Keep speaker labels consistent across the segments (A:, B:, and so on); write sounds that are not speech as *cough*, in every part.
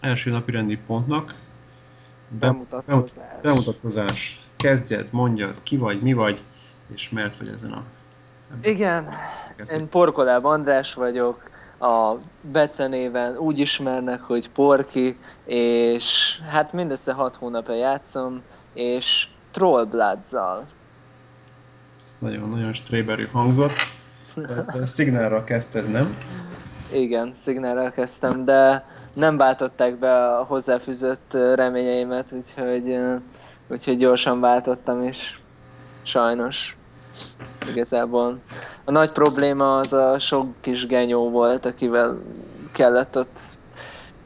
A: első napi rendi pontnak.
B: Bemutatkozás.
A: Bemutatkozás. Kezdjed, mondjad, ki vagy, mi vagy, és mert vagy ezen a...
B: Igen, én Porkoláb András vagyok, a becenéven úgy ismernek, hogy Porki, és hát mindössze 6 hónapja játszom, és Trollbloods-zal.
A: Nagyon-nagyon stréberű hangzott. *laughs* Szignálra kezdted, nem?
B: Igen, Szignálra kezdtem, de nem váltották be a hozzáfűzött reményeimet, úgyhogy, úgyhogy gyorsan váltottam is. Sajnos. Igazából. A nagy probléma az a sok kis genyó volt, akivel kellett ott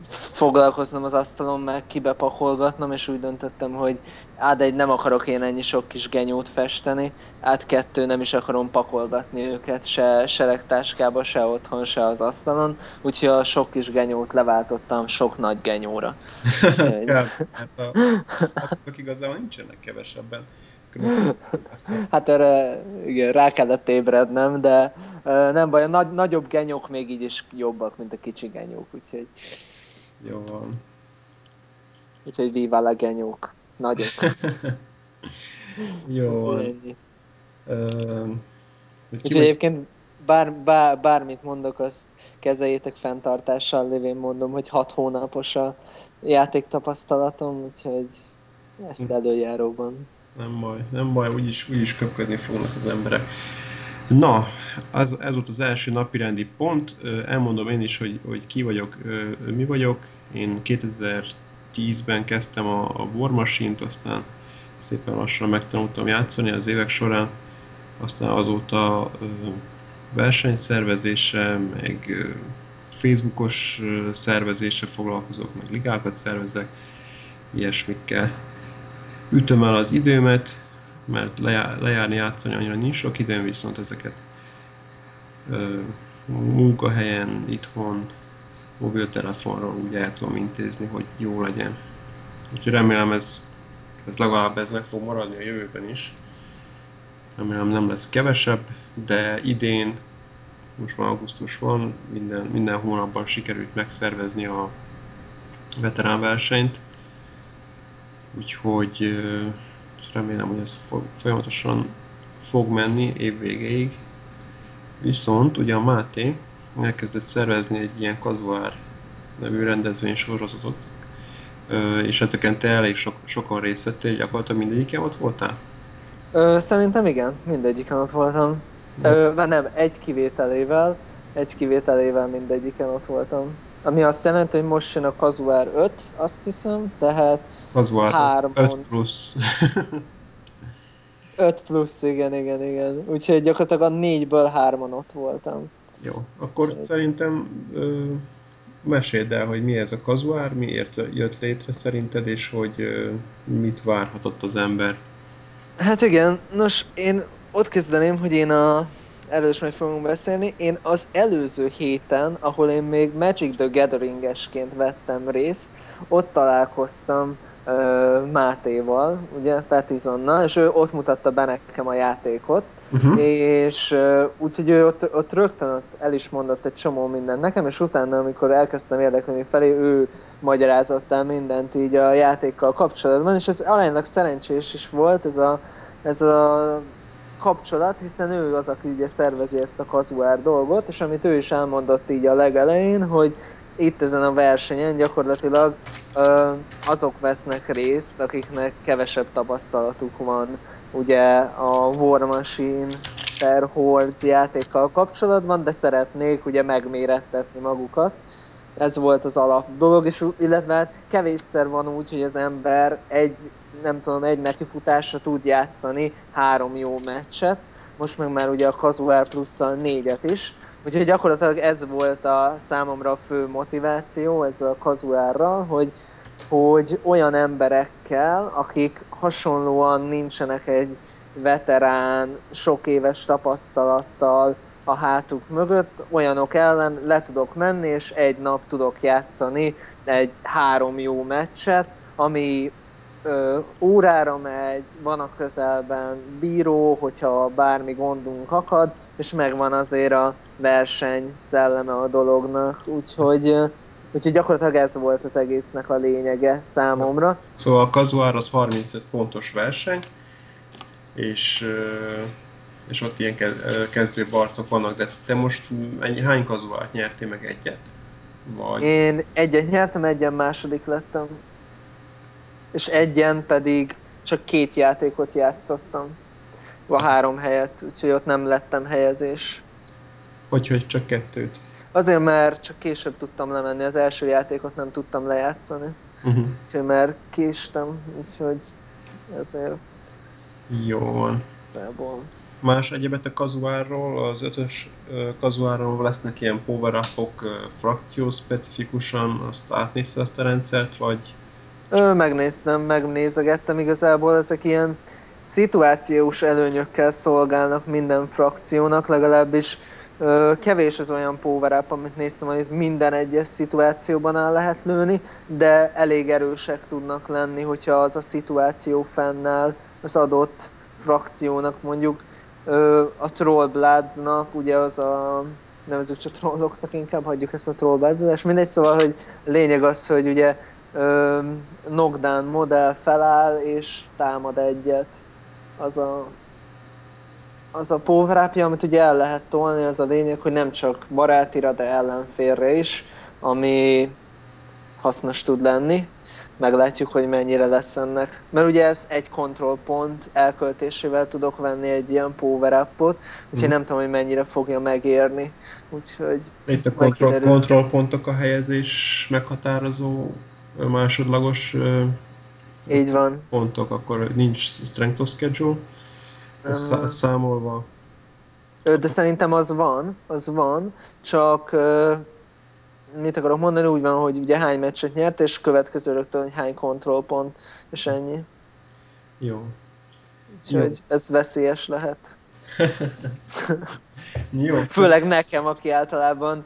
B: foglalkoznom az asztalon, meg kibepakolgatnom, és úgy döntöttem, hogy át egy nem akarok én ennyi sok kis genyót festeni, át kettő nem is akarom pakolgatni őket, se seregtáskába, se otthon, se az asztalon, úgyhogy a sok kis genyót leváltottam sok nagy genyóra.
A: ja, *laughs* hát a, azok igazából nincsenek kevesebben.
B: Hát erre igen, rá kellett ébrednem, de nem baj, a nagy, nagyobb genyók még így is jobbak, mint a kicsi genyók, úgyhogy...
A: Jó van.
B: Úgyhogy viva a genyók. Nagyok.
A: Jó
B: Úgyhogy egyébként bár, bár, bármit mondok, azt kezeljétek fenntartással lévén mondom, hogy hat hónapos a játéktapasztalatom, úgyhogy ezt hm. előjáróban.
A: Nem baj, nem baj, úgyis, úgyis köpködni fognak az emberek. Na, az, ez volt az első napirendi pont. Elmondom én is, hogy, hogy ki vagyok, mi vagyok. Én 2010-ben kezdtem a, a War Machine-t, aztán szépen lassan megtanultam játszani az évek során. Aztán azóta versenyszervezése, meg Facebookos szervezése foglalkozok, meg ligákat szervezek, ilyesmikkel. Ütöm el az időmet, mert lejárni, játszani annyira nincs sok időm, viszont ezeket munkahelyen, itthon, mobiltelefonról úgy el tudom intézni, hogy jó legyen. Úgyhogy remélem ez, ez legalább ez meg fog maradni a jövőben is. Remélem nem lesz kevesebb, de idén, most már augusztus van, minden, minden hónapban sikerült megszervezni a veterán versenyt. Úgyhogy remélem, hogy ez folyamatosan fog menni év végéig. Viszont ugye a Máté elkezdett szervezni egy ilyen kazuár nevű rendezvény sorozatot, és ezeken te elég sok, sokan részt vettél, gyakorlatilag mindegyiken ott voltál?
B: Ö, szerintem igen, mindegyiken ott voltam. Ö, nem, egy kivételével, egy kivételével mindegyiken ott voltam. Ami azt jelenti, hogy most jön a Kazuár 5, azt hiszem, tehát
A: Kazuár hármon... 5 plusz.
B: 5 plusz, igen, igen, igen. Úgyhogy gyakorlatilag a négyből hárman ott voltam.
A: Jó, akkor Úgyhogy... szerintem ö, meséld el, hogy mi ez a kazuár, miért jött létre szerinted, és hogy ö, mit várhatott az ember.
B: Hát igen, nos, én ott kezdeném, hogy én a erről is meg fogunk beszélni. Én az előző héten, ahol én még Magic the Gathering-esként vettem részt, ott találkoztam uh, Mátéval, ugye, Petizonnal, és ő ott mutatta be nekem a játékot, uh-huh. és úgyhogy ő ott, ott rögtön ott el is mondott egy csomó mindent nekem, és utána, amikor elkezdtem érdeklődni felé, ő magyarázott el mindent így a játékkal kapcsolatban, és ez aránylag szerencsés is volt, ez a, ez a kapcsolat, hiszen ő az, aki ugye szervezi ezt a kazuár dolgot, és amit ő is elmondott így a legelején, hogy itt ezen a versenyen gyakorlatilag ö, azok vesznek részt, akiknek kevesebb tapasztalatuk van ugye a War Machine per Hordes játékkal kapcsolatban, de szeretnék ugye megmérettetni magukat. Ez volt az alap dolog, és illetve hát kevésszer van úgy, hogy az ember egy nem tudom, egy nekifutásra tud játszani három jó meccset, most meg már ugye a Casual plusszal négyet is, úgyhogy gyakorlatilag ez volt a számomra a fő motiváció ez a kazuárral, hogy, hogy olyan emberekkel, akik hasonlóan nincsenek egy veterán, sok éves tapasztalattal a hátuk mögött, olyanok ellen le tudok menni, és egy nap tudok játszani egy három jó meccset, ami ö, órára megy, van a közelben bíró, hogyha bármi gondunk akad, és megvan azért a verseny szelleme a dolognak, úgyhogy Úgyhogy gyakorlatilag ez volt az egésznek a lényege számomra.
A: Szóval a kazuár az 35 pontos verseny, és, és ott ilyen kezdő barcok vannak, de te most ennyi, hány kazuárt nyertél meg egyet?
B: Vagy... Én egyet nyertem, egyen második lettem. És egyen pedig csak két játékot játszottam. A három helyet, úgyhogy ott nem lettem helyezés.
A: Hogy, hogy csak kettőt?
B: Azért, mert csak később tudtam lemenni, az első játékot nem tudtam lejátszani. Uh-huh. Úgyhogy mert késtem, úgyhogy ezért...
A: Jó van. Szóval. Más egyebet a kazuárról, az ötös kazuárról lesznek ilyen power upok frakció specifikusan, azt átnézte azt a rendszert, vagy?
B: Ö, megnéztem, megnézegettem igazából, ezek ilyen szituációs előnyökkel szolgálnak minden frakciónak, legalábbis kevés az olyan power amit néztem, hogy minden egyes szituációban el lehet lőni, de elég erősek tudnak lenni, hogyha az a szituáció fennáll az adott frakciónak mondjuk a Trollbloods-nak, ugye az a nevezük csak trolloknak, inkább hagyjuk ezt a trollbloods mindegy, szóval, hogy lényeg az, hogy ugye ö, knockdown modell feláll és támad egyet. Az a, az a power amit ugye el lehet tolni, az a lényeg, hogy nem csak barátira, de ellenfélre is, ami hasznos tud lenni meglátjuk, hogy mennyire lesz ennek. Mert ugye ez egy kontrollpont elköltésével tudok venni egy ilyen power upot, úgyhogy mm. nem tudom, hogy mennyire fogja megérni. Úgyhogy
A: Itt a kontroll, kontrollpontok a helyezés meghatározó másodlagos
B: így van.
A: pontok, akkor nincs strength of schedule, uh, számolva.
B: De szerintem az van, az van, csak mit akarok mondani, úgy van, hogy ugye hány meccset nyert, és következő rögtön, hogy hány kontrollpont, és ennyi.
A: Jó.
B: Úgyhogy Jó. ez veszélyes lehet. *laughs* Jó. Főleg nekem, aki általában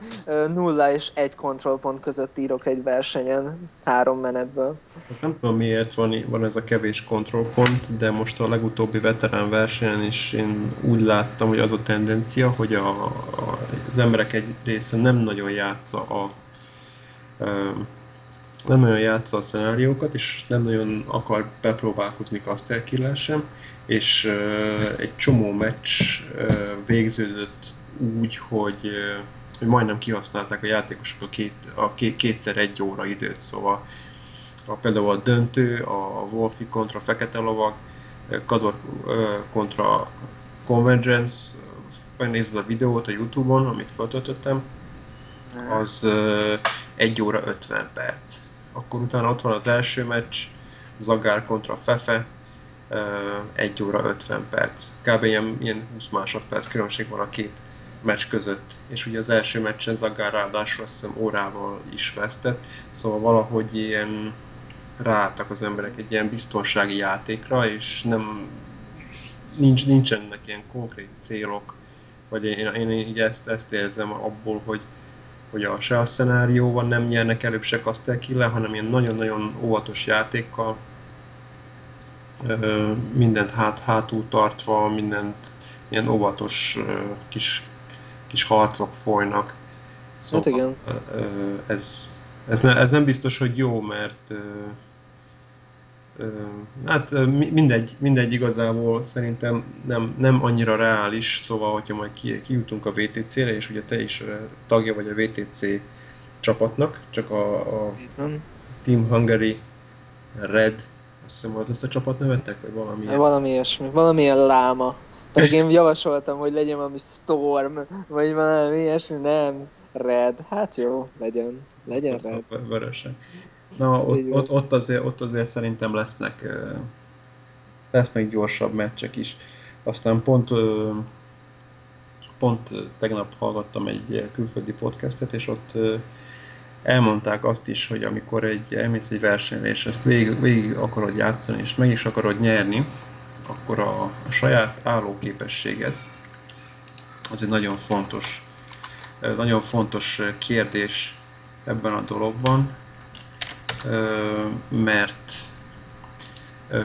B: nulla és egy kontrollpont között írok egy versenyen három menetből.
A: Azt nem tudom miért van, van ez a kevés kontrollpont, de most a legutóbbi veterán versenyen is én úgy láttam, hogy az a tendencia, hogy a, a, az emberek egy része nem nagyon játsza a nem nagyon játsza a szenáriókat, és nem nagyon akar bepróbálkozni Caster sem, és egy csomó meccs végződött úgy, hogy, hogy majdnem kihasználták a játékosok a, két, a két, kétszer egy óra időt, szóval a, például a döntő, a Wolfi kontra Fekete Lovag, Kador kontra Convergence, megnézed a videót a Youtube-on, amit feltöltöttem, az 1 óra 50 perc. Akkor utána ott van az első meccs, Zagár kontra Fefe, 1 óra 50 perc. Kb. ilyen, ilyen 20 másodperc különbség van a két meccs között. És ugye az első meccsen Zagár ráadásul azt hiszem órával is vesztett, szóval valahogy ilyen ráálltak az emberek egy ilyen biztonsági játékra, és nem nincs, nincsenek ilyen konkrét célok, vagy én, én így ezt, ezt érzem abból, hogy hogy a, se a szenárióban nem nyernek előbb se Kastelkille, hanem ilyen nagyon-nagyon óvatos játékkal, mindent hát, hátul tartva, mindent ilyen óvatos kis, kis harcok folynak.
B: Szóval, hát igen.
A: Ez, ez, ne, ez nem biztos, hogy jó, mert Hát mindegy, mindegy igazából szerintem nem, nem annyira reális, szóval hogyha majd ki, kijutunk a VTC-re, és ugye te is tagja vagy a VTC csapatnak, csak a, a Team Hungary Red, azt hiszem az lesz a csapat nevetek, vagy valami?
B: Valami ilyesmi, valamilyen láma. Pedig én javasoltam, hogy legyen valami Storm, vagy valami ilyesmi, nem. Red, hát jó, legyen, legyen Red.
A: Vörösen. Na, ott, ott, ott, azért, ott azért szerintem lesznek, lesznek gyorsabb meccsek is. Aztán pont, pont tegnap hallgattam egy külföldi podcastet, és ott elmondták azt is, hogy amikor egy, elmész egy versenyre, és ezt végig, végig akarod játszani, és meg is akarod nyerni, akkor a, a saját állóképességed az egy nagyon fontos, nagyon fontos kérdés ebben a dologban, mert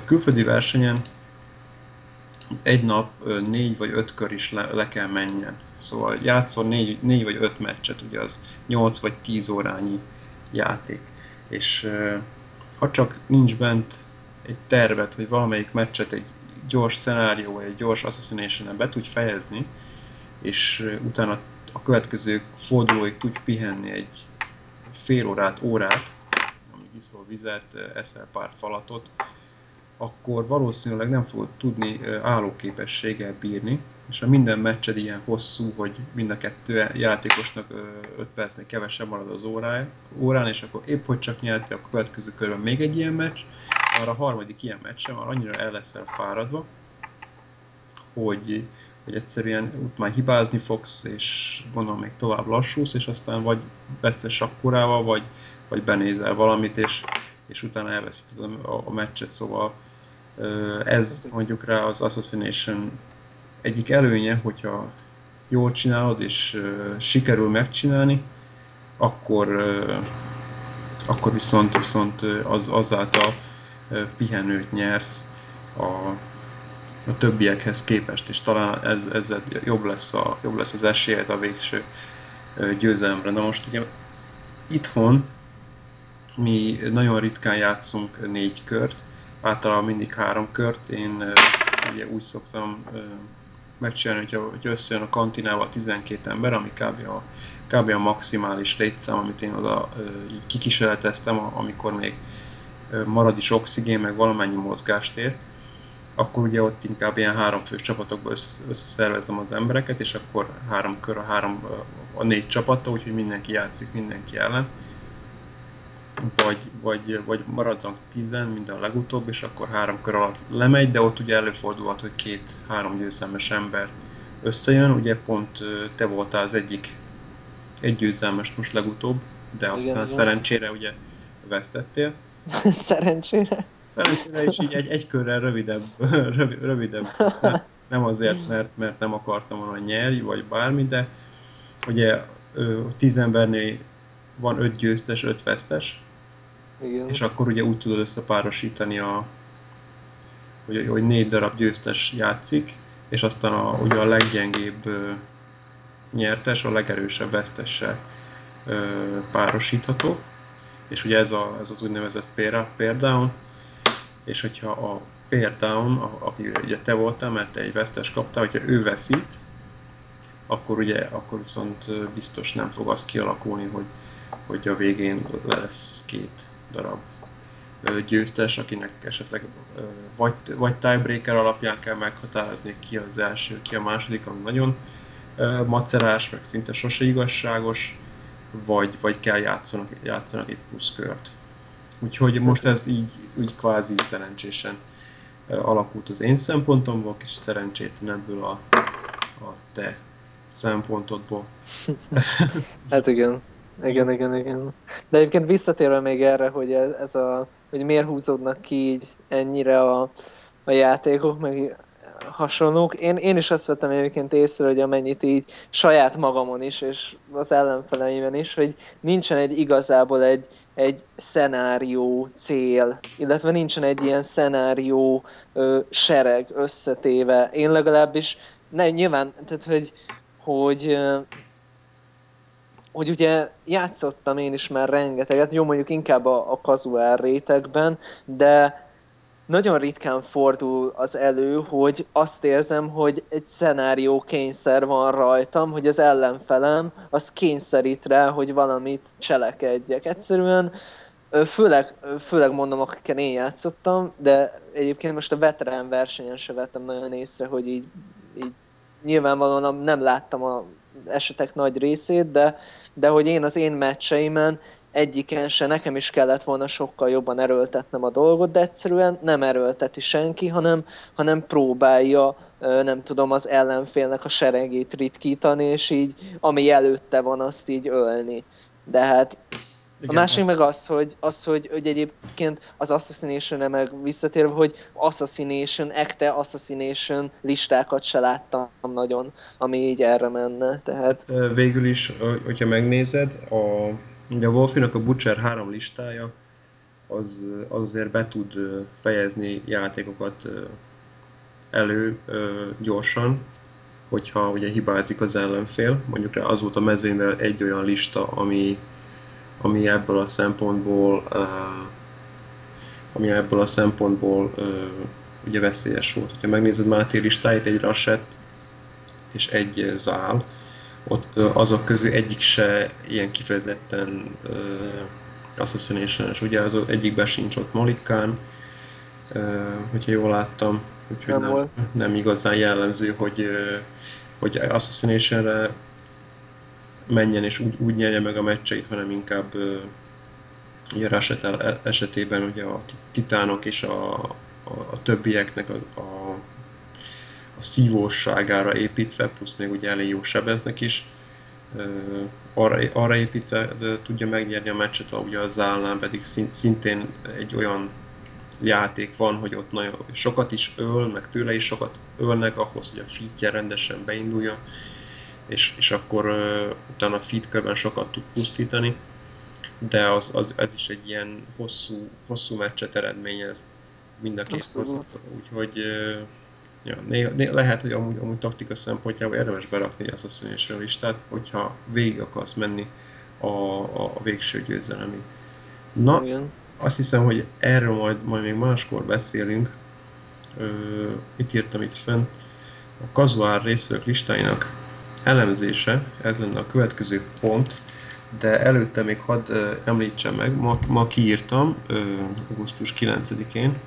A: külföldi versenyen egy nap négy vagy öt kör is le, le kell menjen. Szóval játszol négy, négy vagy öt meccset, ugye az 8 vagy 10 órányi játék. És ha csak nincs bent egy tervet, vagy valamelyik meccset egy gyors szenárió, egy gyors assassination be tudj fejezni, és utána a következő fordulóig tudj pihenni egy fél órát, órát, amíg iszol vizet, eszel pár falatot, akkor valószínűleg nem fogod tudni állóképességgel bírni, és ha minden meccsed ilyen hosszú, hogy mind a kettő játékosnak 5 percnél kevesebb marad az órán, és akkor épp hogy csak nyerti, a következő körben még egy ilyen meccs, arra a harmadik ilyen meccsen már annyira el leszel fáradva, hogy, hogy egyszerűen ott már hibázni fogsz, és gondolom még tovább lassulsz, és aztán vagy vesztes akkorával, vagy, vagy benézel valamit, és, és utána elveszíted a, a meccset, szóval ez mondjuk rá az Assassination egyik előnye, hogyha jól csinálod és sikerül megcsinálni, akkor, akkor viszont, viszont az, azáltal pihenőt nyersz a, a többiekhez képest, és talán ez, ez jobb, lesz a, jobb lesz az esélyed a végső győzelemre. Na most ugye itthon mi nagyon ritkán játszunk négy kört, általában mindig három kört. Én ugye úgy szoktam megcsinálni, hogyha, hogyha összejön a kantinával 12 ember, ami kb. a, kb. a maximális létszám, amit én oda így kikísérleteztem, amikor még marad is oxigén, meg valamennyi mozgástér, akkor ugye ott inkább ilyen háromfős csapatokba összeszervezem az embereket, és akkor három kör a három, a négy csapata, úgyhogy mindenki játszik mindenki ellen vagy, vagy, vagy maradnak tizen, mint a legutóbb, és akkor három kör alatt lemegy, de ott ugye előfordulhat, hogy két-három győzelmes ember összejön, ugye pont te voltál az egyik egy győzelmes most legutóbb, de aztán igen, szerencsére ugye vesztettél. *laughs*
B: szerencsére?
A: Szerencsére is így egy, egy körrel rövidebb, *laughs* rövidebb. Nem azért, mert, mert nem akartam volna nyerni, vagy bármi, de ugye tíz embernél van öt győztes, öt vesztes,
B: igen.
A: És akkor ugye úgy tudod összepárosítani, a, hogy, hogy négy darab győztes játszik, és aztán a, ugye a leggyengébb ö, nyertes, a legerősebb vesztessel ö, párosítható. És ugye ez, a, ez az úgynevezett pair, pair down, és hogyha a pair down, a, aki ugye te voltál, mert te egy vesztes kaptál, hogyha ő veszít, akkor ugye akkor viszont biztos nem fog az kialakulni, hogy, hogy a végén lesz két darab győztes, akinek esetleg vagy, vagy tiebreaker alapján kell meghatározni, ki az első, ki a második, ami nagyon macerás, meg szinte sose igazságos, vagy, vagy kell játszanak, játszanak egy pluszkört. Úgyhogy most ez így, így kvázi szerencsésen alakult az én szempontomból, és szerencsétlenebből a, a te szempontodból. *laughs*
B: hát igen. Igen, igen, igen. De egyébként visszatérve még erre, hogy ez, ez a, hogy miért húzódnak ki így ennyire a, a játékok, meg hasonlók. Én, én is azt vettem egyébként észre, hogy amennyit így saját magamon is, és az ellenfeleimben is, hogy nincsen egy igazából egy, egy szenárió cél, illetve nincsen egy ilyen szenárió ö, sereg összetéve. Én legalábbis, ne, nyilván, tehát hogy, hogy hogy ugye játszottam én is már rengeteget, jó mondjuk inkább a, a casual rétegben, de nagyon ritkán fordul az elő, hogy azt érzem, hogy egy szenárió kényszer van rajtam, hogy az ellenfelem az kényszerít rá, hogy valamit cselekedjek. Egyszerűen főleg, főleg mondom, akikkel én játszottam, de egyébként most a veterán versenyen se vettem nagyon észre, hogy így, így nyilvánvalóan nem láttam a esetek nagy részét, de de hogy én az én meccseimen egyiken se nekem is kellett volna sokkal jobban erőltetnem a dolgot, de egyszerűen nem erőlteti senki, hanem, hanem próbálja nem tudom, az ellenfélnek a seregét ritkítani, és így ami előtte van, azt így ölni. De hát igen, a másik meg az, hogy, az, hogy, hogy egyébként az Assassination-re meg visszatérve, hogy Assassination, ekte Assassination listákat se láttam nagyon, ami így erre menne. Tehát...
A: Hát, végül is, hogyha megnézed, a, ugye a Wolfinak a Butcher három listája, az, az azért be tud fejezni játékokat elő gyorsan, hogyha ugye hibázik az ellenfél. Mondjuk az volt a mezőnyben egy olyan lista, ami ami ebből a szempontból ami ebből a szempontból ugye veszélyes volt. Ha megnézed Máté listáit, egy Rasett és egy Zál, ott azok közül egyik se ilyen kifejezetten uh, assassination Ugye az egyikben sincs ott Malikán, uh, hogyha jól láttam, úgyhogy nem, nem, nem igazán jellemző, hogy, uh, hogy assassination menjen és úgy, úgy nyerje meg a meccseit, hanem inkább ugye Rashet esetében ugye a titánok és a, a, a többieknek a, a, a szívóságára építve, plusz még ugye elég jó sebeznek is, arra, arra építve tudja megnyerni a meccset, ugye az állán pedig szintén egy olyan játék van, hogy ott nagyon sokat is öl, meg tőle is sokat ölnek ahhoz, hogy a feedje rendesen beindulja, és, és akkor uh, utána a feed körben sokat tud pusztítani, de az, az, ez is egy ilyen hosszú, hosszú meccset eredményez mind a két úgyhogy uh, Ja, néha, néha, lehet, hogy amúgy, amúgy taktika szempontjából érdemes berakni ezt a színésen listát, hogyha végig akarsz menni a, a, a végső győzelemig. Na, Igen. azt hiszem, hogy erről majd, majd még máskor beszélünk. Ö, mit írtam itt fent? A kazuár részvevők listáinak elemzése, ez lenne a következő pont, de előtte még hadd említsem meg, ma, ma kiírtam augusztus 9-én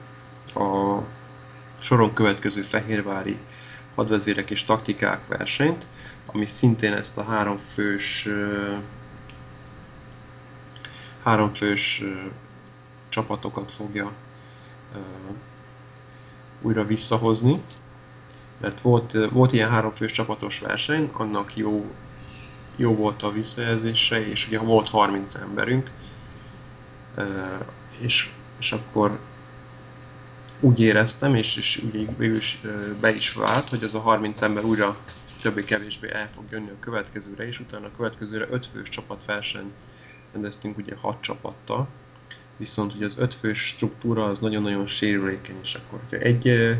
A: a soron következő fehérvári hadvezérek és taktikák versenyt, ami szintén ezt a háromfős háromfős csapatokat fogja újra visszahozni. Mert volt, volt ilyen háromfős csapatos verseny, annak jó, jó volt a visszajelzése, és ugye volt 30 emberünk, és, és akkor úgy éreztem, és, és ugye végül is be is vált, hogy az a 30 ember újra többé-kevésbé el fog jönni a következőre, és utána a következőre 5 fős csapatverseny rendeztünk ugye 6 csapattal, viszont ugye az 5 fős struktúra az nagyon-nagyon sérülékeny, és akkor hogyha egy,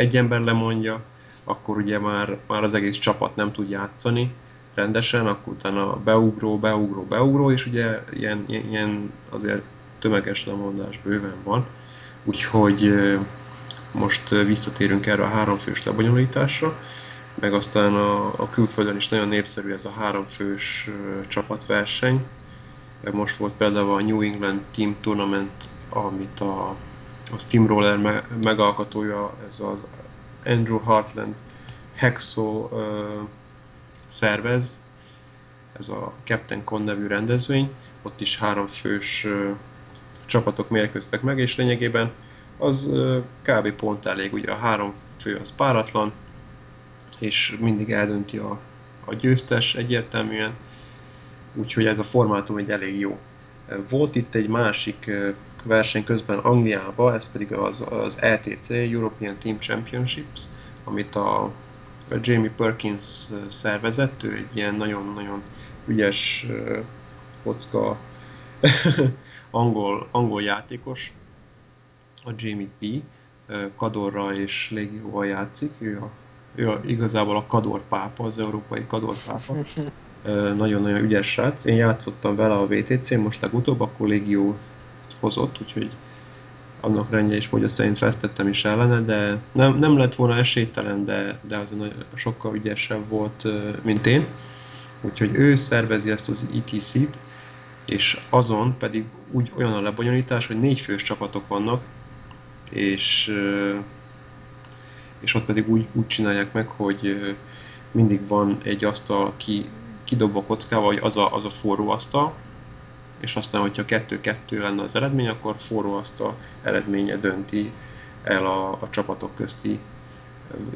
A: egy ember lemondja, akkor ugye már, már az egész csapat nem tud játszani rendesen, akkor utána beugró, beugró, beugró, és ugye ilyen, ilyen azért tömeges lemondás bőven van Úgyhogy most visszatérünk erre a háromfős lebonyolításra, meg aztán a, a külföldön is nagyon népszerű ez a háromfős csapatverseny. Most volt például a New England Team Tournament, amit a, a Steamroller me, megalkotója, ez az Andrew Hartland Hexo uh, szervez, ez a Captain Con nevű rendezvény, ott is háromfős uh, csapatok mérkőztek meg, és lényegében az kb. pont elég, ugye a három fő az páratlan, és mindig eldönti a, a győztes egyértelműen, úgyhogy ez a formátum egy elég jó. Volt itt egy másik verseny közben Angliában, ez pedig az, az ETC, European Team Championships, amit a, a Jamie Perkins szervezett, ő egy ilyen nagyon-nagyon ügyes kocka *laughs* angol, angol játékos, a Jamie P. Kadorra és Légióval játszik, ő, a, ő a, igazából a Kador pápa, az európai Kador pápa. *laughs* Nagyon-nagyon ügyes srác. Én játszottam vele a VTC, most legutóbb, akkor Légió hozott, úgyhogy annak rendje és módja szerint vesztettem is ellene, de nem, nem lett volna esélytelen, de, de az sokkal ügyesebb volt, mint én. Úgyhogy ő szervezi ezt az ETC-t, és azon pedig úgy olyan a lebonyolítás, hogy négy fős csapatok vannak, és, és ott pedig úgy, úgy csinálják meg, hogy mindig van egy asztal, ki, kidob a kockával, hogy az a, az a forró asztal, és aztán, hogyha kettő-kettő lenne az eredmény, akkor forró asztal eredménye dönti el a, a csapatok közti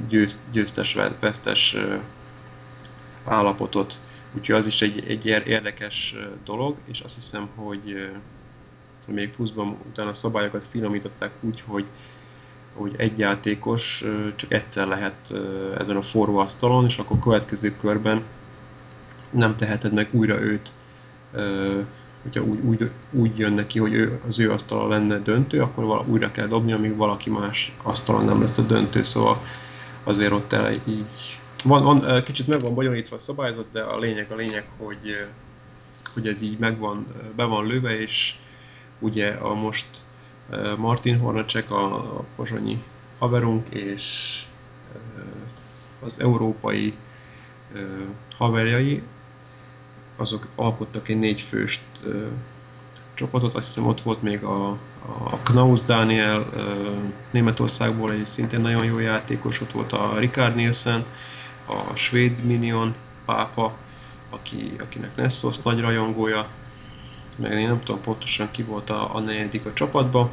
A: győzt, győztes-vesztes állapotot. Úgyhogy az is egy, egy érdekes dolog, és azt hiszem, hogy még pluszban utána a szabályokat finomították úgy, hogy, hogy egy játékos csak egyszer lehet ezen a forró asztalon, és akkor következő körben nem teheted meg újra őt, hogyha úgy, úgy, úgy jön neki, hogy ő, az ő asztala lenne döntő, akkor újra kell dobni, amíg valaki más asztalon nem lesz a döntő, szóval azért ott el így van, van, kicsit meg van bonyolítva a szabályzat, de a lényeg a lényeg, hogy, hogy ez így megvan, be van lőve, és ugye a most Martin Hornacek, a, a pozsonyi haverunk, és az európai haverjai, azok alkottak egy négyfős csapatot, azt hiszem ott volt még a, a Knaus Daniel Németországból egy szintén nagyon jó játékos, ott volt a Ricard Nielsen, a svéd Minion pápa, aki, akinek Nessos nagy rajongója, meg én nem tudom pontosan ki volt a, a negyedik a csapatba.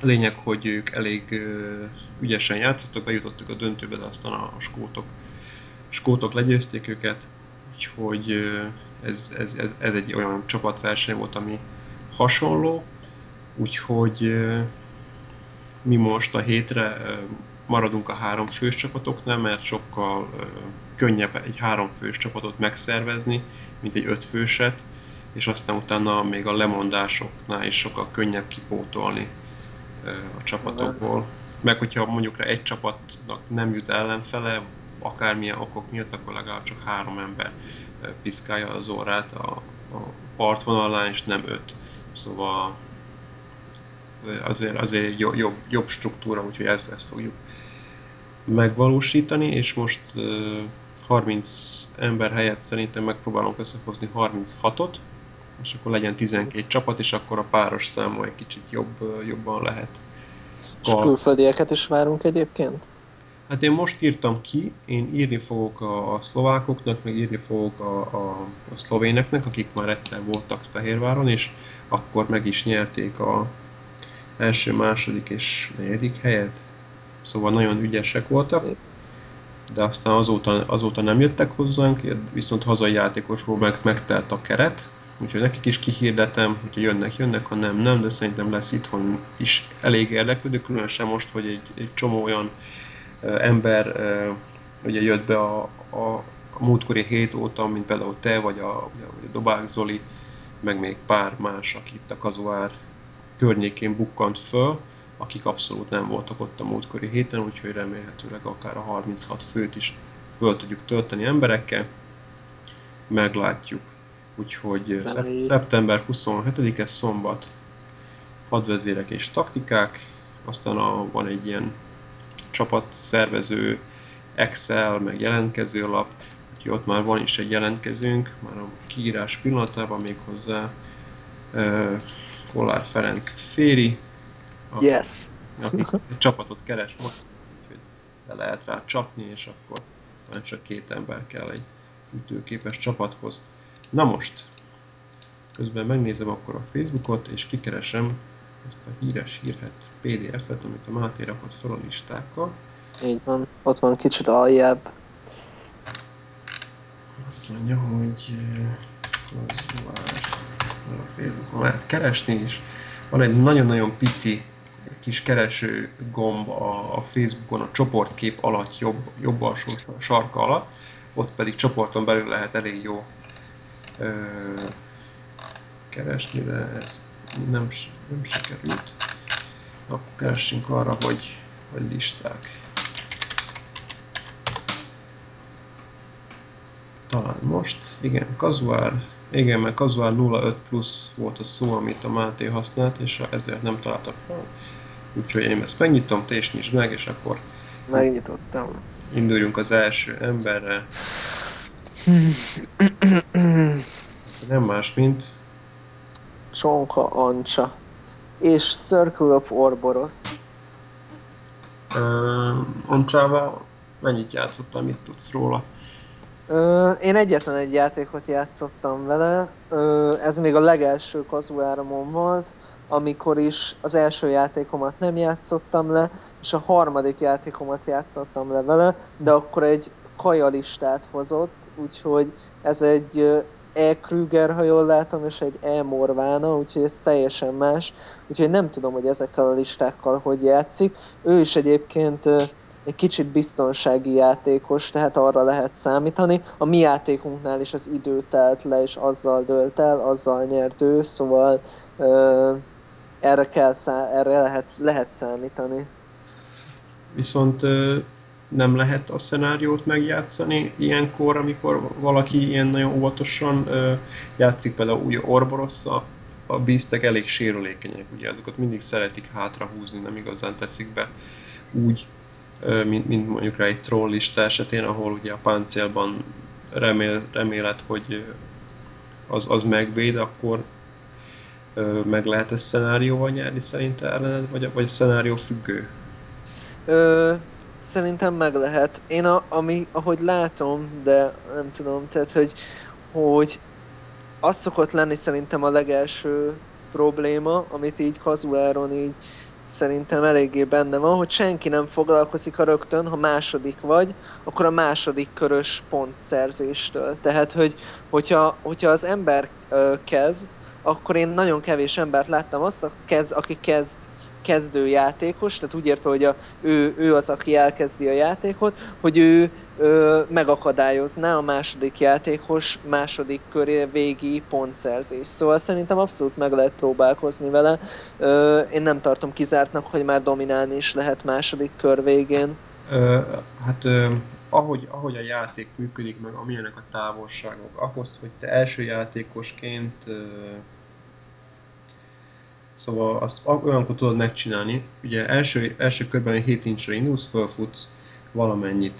A: Lényeg, hogy ők elég uh, ügyesen játszottak, bejutottak a döntőbe, de aztán a skótok, skótok legyőzték őket, úgyhogy ez, ez, ez, ez egy olyan csapatverseny volt, ami hasonló, úgyhogy mi most a hétre maradunk a három fős csapatoknál, mert sokkal könnyebb egy három fős csapatot megszervezni, mint egy öt főset, és aztán utána még a lemondásoknál is sokkal könnyebb kipótolni a csapatokból. Meg hogyha mondjuk egy csapatnak nem jut ellenfele, akármilyen okok miatt, akkor legalább csak három ember piszkálja az órát a, a partvonalán, és nem öt. Szóval azért, azért jobb, jobb, jobb struktúra, úgyhogy ezt, ezt fogjuk megvalósítani, és most 30 ember helyett szerintem megpróbálunk összehozni 36-ot, és akkor legyen 12 csapat, és akkor a páros számú egy kicsit jobb, jobban lehet.
B: És külföldieket is várunk egyébként?
A: Hát én most írtam ki, én írni fogok a, a szlovákoknak, meg írni fogok a, a, a szlovéneknek, akik már egyszer voltak Fehérváron, és akkor meg is nyerték a első, második és negyedik helyet. Szóval nagyon ügyesek voltak de aztán azóta, azóta nem jöttek hozzánk, viszont hazai játékosról meg, megtelt a keret, úgyhogy nekik is kihirdetem, hogyha jönnek, jönnek, ha nem, nem, de szerintem lesz itthon is elég érdeklődő, különösen most, hogy egy, egy csomó olyan ember ugye jött be a, a, a múltkori hét óta, mint például te, vagy a, vagy a Dobák Zoli, meg még pár más, aki itt a kazuár környékén bukkant föl, akik abszolút nem voltak ott a múltkori héten, úgyhogy remélhetőleg akár a 36 főt is föl tudjuk tölteni emberekkel. Meglátjuk. Úgyhogy Reméljük. szeptember 27-e szombat hadvezérek és taktikák, aztán a, van egy ilyen csapatszervező Excel, meg jelentkező lap, úgyhogy ott már van is egy jelentkezőnk, már a kiírás pillanatában még hozzá uh, Kollár Ferenc Féri,
B: a, yes.
A: Aki egy csapatot keres most, úgyhogy le lehet rá csapni, és akkor már csak két ember kell egy ütőképes csapathoz. Na most, közben megnézem akkor a Facebookot, és kikeresem ezt a híres hírhet PDF-et, amit a Máté rakott fel a listákkal.
B: Így van, ott van kicsit aljább.
A: Azt mondja, hogy Kozvár a Facebookon lehet keresni, és van egy nagyon-nagyon pici kis kereső gomb a, a Facebookon a csoportkép alatt, jobb, jobb alsó sarka alatt, ott pedig csoporton belül lehet elég jó ö, keresni, de ez nem, nem sikerült. Akkor keressünk arra, hogy, hogy listák. Talán most, igen, kazuár, igen, mert kazuár 05 plusz volt a szó, amit a Máté használt, és ezért nem találtak fel. Úgyhogy én ezt megnyitom, te is nyisd meg, és akkor...
B: Megnyitottam.
A: Induljunk az első emberre. *clears throat* Nem más, mint...
B: Csonka Ancsa. És Circle of Orboros.
A: Uh, Ancsával mennyit játszottam, mit tudsz róla?
B: Ö, én egyetlen egy játékot játszottam vele, ö, ez még a legelső kazuáramon volt, amikor is az első játékomat nem játszottam le, és a harmadik játékomat játszottam le vele, de akkor egy kajalistát hozott, úgyhogy ez egy E. Krüger, ha jól látom, és egy E. Morvána, úgyhogy ez teljesen más. Úgyhogy nem tudom, hogy ezekkel a listákkal hogy játszik. Ő is egyébként egy kicsit biztonsági játékos, tehát arra lehet számítani. A mi játékunknál is az idő telt le, és azzal dölt el, azzal nyert ő, szóval erre, kell szá- erre lehet, lehet számítani.
A: Viszont nem lehet a szenáriót megjátszani ilyenkor, amikor valaki ilyen nagyon óvatosan ö, játszik, például ugye Orborossa, a bíztek elég sérülékenyek, ugye azokat mindig szeretik hátrahúzni, nem igazán teszik be úgy, ö, mint, mint mondjuk rá egy trollista esetén, ahol ugye a páncélban remél, remélet, hogy az, az megvéd, akkor ö, meg lehet ezt szenárióval nyerni szerint ellened, vagy, vagy a szenárió függő?
B: Ö, szerintem meg lehet. Én a, ami, ahogy látom, de nem tudom, tehát hogy, hogy az szokott lenni szerintem a legelső probléma, amit így kazuáron így szerintem eléggé benne van, hogy senki nem foglalkozik a rögtön, ha második vagy, akkor a második körös pontszerzéstől. Tehát, hogy, hogyha, hogyha az ember ö, kezd, akkor én nagyon kevés embert láttam azt, aki kezd kezdő játékos, tehát úgy értve, hogy a, ő, ő az, aki elkezdi a játékot, hogy ő ö, megakadályozná a második játékos második köré végi pontszerzés. Szóval szerintem abszolút meg lehet próbálkozni vele. Ö, én nem tartom kizártnak, hogy már dominálni is lehet második kör végén.
A: Ö, hát ö, ahogy, ahogy a játék működik, meg amilyenek a távolságok, ahhoz, hogy te első játékosként ö, Szóval azt olyankor tudod megcsinálni, ugye első, első körben 7 incsre indulsz, fölfutsz valamennyit.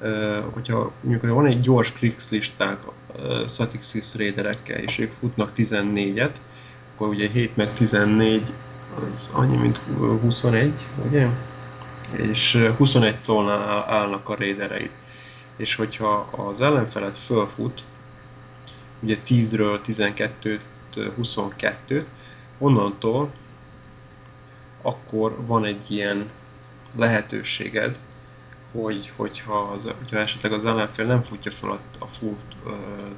A: Uh, hogyha mondjuk van egy gyors Krix listák uh, Satixis raiderekkel, és ők futnak 14-et, akkor ugye 7 meg 14 az annyi, mint 21, ugye? És 21 szólnál állnak a raidereid. És hogyha az ellenfelet fölfut, ugye 10-ről 12-t, 22-t, onnantól akkor van egy ilyen lehetőséged, hogy, hogyha, az, hogyha esetleg az ellenfél nem futja fel a, a full uh,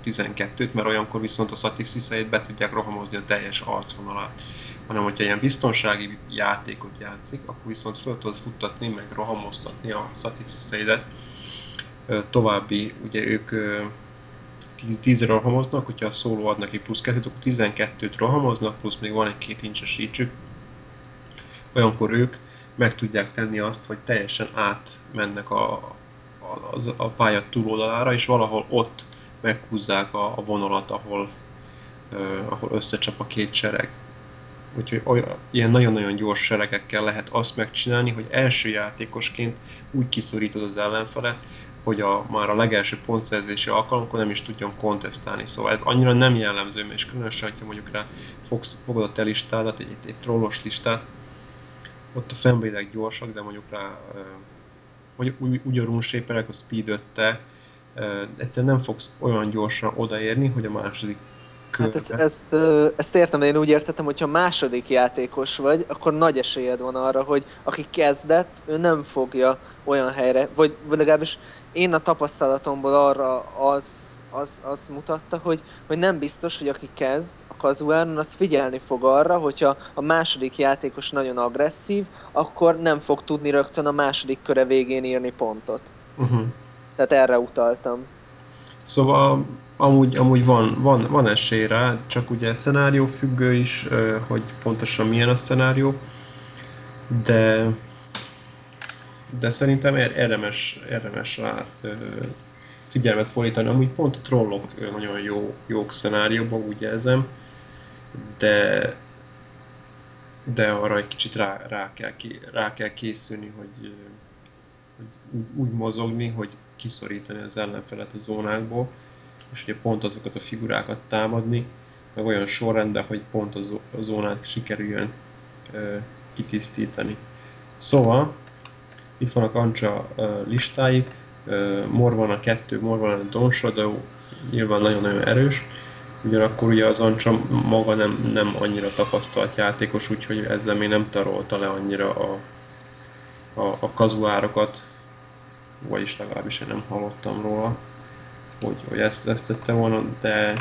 A: 12-t, mert olyankor viszont a Satix be tudják rohamozni a teljes arcvonalát. Hanem, hogyha ilyen biztonsági játékot játszik, akkor viszont fel tudod futtatni, meg rohamoztatni a uh, további, ugye ők uh, 10 ra rohamoznak, hogyha a szóló ad neki plusz 2 akkor 12-t rohamoznak, plusz még van egy két incses reachük. Olyankor ők meg tudják tenni azt, hogy teljesen átmennek a, a, a, a pálya túloldalára, és valahol ott meghúzzák a, a vonalat, ahol, uh, ahol összecsap a két sereg. Úgyhogy olyan, ilyen nagyon-nagyon gyors seregekkel lehet azt megcsinálni, hogy első játékosként úgy kiszorítod az ellenfelet, hogy a, már a legelső pontszerzési alkalomkor nem is tudjon kontesztálni. Szóval ez annyira nem jellemző, és különösen, ha mondjuk rá fogsz, fogod a te listádat, egy, egy trollos listát, ott a fanbladek gyorsak, de mondjuk rá mondjuk úgy, úgy a runeshaperek, a speed 5 egyszerűen nem fogsz olyan gyorsan odaérni, hogy a második
B: Hát ezt, ezt, ezt értem, de én úgy értettem, hogy ha második játékos vagy, akkor nagy esélyed van arra, hogy aki kezdett, ő nem fogja olyan helyre, vagy legalábbis én a tapasztalatomból arra az, az, az mutatta, hogy, hogy nem biztos, hogy aki kezd a kazuáron, az figyelni fog arra, hogyha a második játékos nagyon agresszív, akkor nem fog tudni rögtön a második köre végén írni pontot. Uh-huh. Tehát erre utaltam.
A: Szóval amúgy, amúgy van, van, van esély rá, csak ugye szenárió függő is, hogy pontosan milyen a szenárió, de de szerintem érdemes, érdemes rá figyelmet fordítani. Amúgy pont a trollok nagyon jó, jók szenárióban, úgy érzem, de, de arra egy kicsit rá, rá, kell, rá kell készülni, hogy, hogy úgy, úgy mozogni, hogy kiszorítani az ellenfelet a zónákból, és ugye pont azokat a figurákat támadni, meg olyan sorrendben, hogy pont a zónát sikerüljön kitisztítani. Szóval itt a kancsa listái, Morvan a 2, Morvan a Don Shadow, nyilván nagyon-nagyon erős, ugyanakkor ugye az Ancsa maga nem, nem annyira tapasztalt játékos, úgyhogy ezzel még nem tarolta le annyira a, a, a kazuárokat, vagyis legalábbis én nem hallottam róla, hogy, hogy ezt, ezt tette volna, de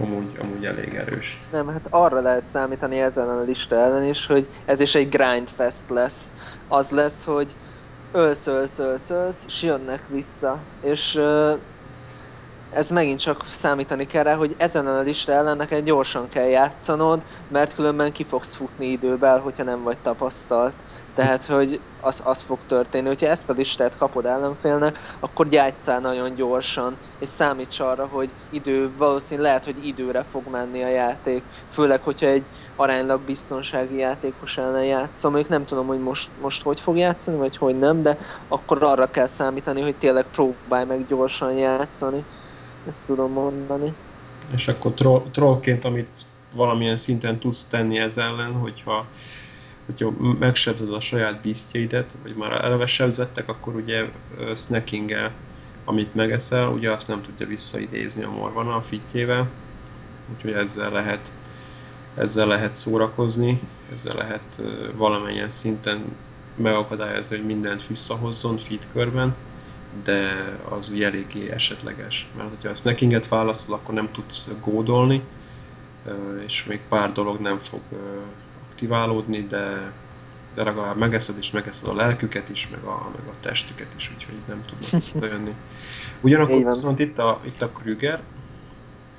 A: amúgy, amúgy elég erős.
B: Nem, hát arra lehet számítani ezen a lista ellen is, hogy ez is egy grindfest lesz. Az lesz, hogy ölsz, ölsz, ölsz, ölsz, és jönnek vissza. És ez megint csak számítani kell rá, hogy ezen a lista ellen neked gyorsan kell játszanod, mert különben ki fogsz futni idővel, hogyha nem vagy tapasztalt. Tehát, hogy az, az fog történni. Hogyha ezt a listát kapod ellenfélnek, akkor játszál nagyon gyorsan, és számíts arra, hogy idő, valószínűleg lehet, hogy időre fog menni a játék. Főleg, hogyha egy aránylag biztonsági játékos ellen játszom. Még nem tudom, hogy most, most hogy fog játszani, vagy hogy nem, de akkor arra kell számítani, hogy tényleg próbálj meg gyorsan játszani. Ezt tudom mondani.
A: És akkor troll, trollként, amit valamilyen szinten tudsz tenni ez ellen, hogyha, hogyha megsebzed a saját bisztjeidet, vagy már eleve sebzettek, akkor ugye snackinggel, amit megeszel, ugye azt nem tudja visszaidézni a morvana a fitjével, úgyhogy ezzel lehet, ezzel lehet szórakozni, ezzel lehet valamilyen szinten megakadályozni, hogy mindent visszahozzon fit körben, de az ugye eléggé esetleges. Mert hogyha a snackinget választod, akkor nem tudsz gódolni, és még pár dolog nem fog aktiválódni, de, de legalább megeszed és megeszed a lelküket is, meg a, meg a testüket is, úgyhogy nem tudnak *laughs* visszajönni. Ugyanakkor viszont itt a, itt a Krüger,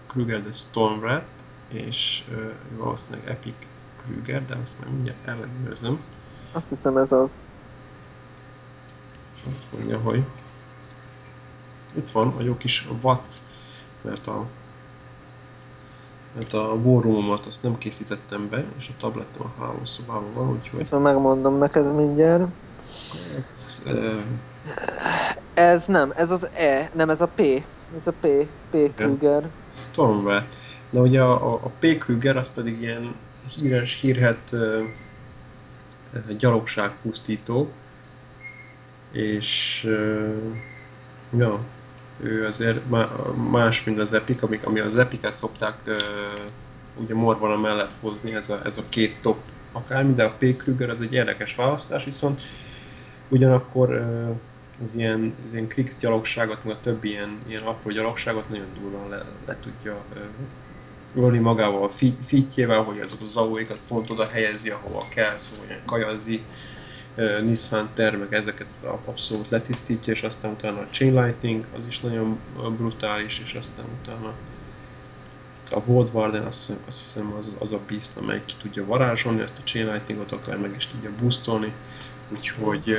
A: Krüger the Stormrat, és valószínűleg Epic Krüger, de azt már mindjárt ellenőrzöm.
B: Azt hiszem ez az.
A: És azt mondja, hogy itt van a jó kis watt, mert a mert a War Room-ot azt nem készítettem be, és a tabletem a hálószobában van, úgyhogy...
B: Ezt megmondom neked mindjárt. Ez, uh... ez nem, ez az E, nem ez a P. Ez a P, P Krüger.
A: Stormware. De ugye a, a P Krüger az pedig ilyen híres, hírhet uh, gyalogságpusztító, és uh, ja, ő azért más, mint az Epic, amik, ami az Epicet szokták uh, ugye Morvana mellett hozni, ez a, ez a két top akármi, de a P. Az egy érdekes választás, viszont ugyanakkor uh, az ilyen, az ilyen Krix gyalogságot, meg a többi ilyen, ilyen apró gyalogságot nagyon durván le, le tudja ölni magával a fitjével, hogy azok a zaóikat pont oda helyezi, ahova kell, szóval ilyen kajazi, Nissan Ter, meg ezeket abszolút letisztítja, és aztán utána a Chain Lightning, az is nagyon brutális, és aztán utána a World Warden azt, hiszem, azt hiszem az, az a Beast, amely ki tudja varázsolni, ezt a Chain Lightningot akár meg is tudja boostolni, úgyhogy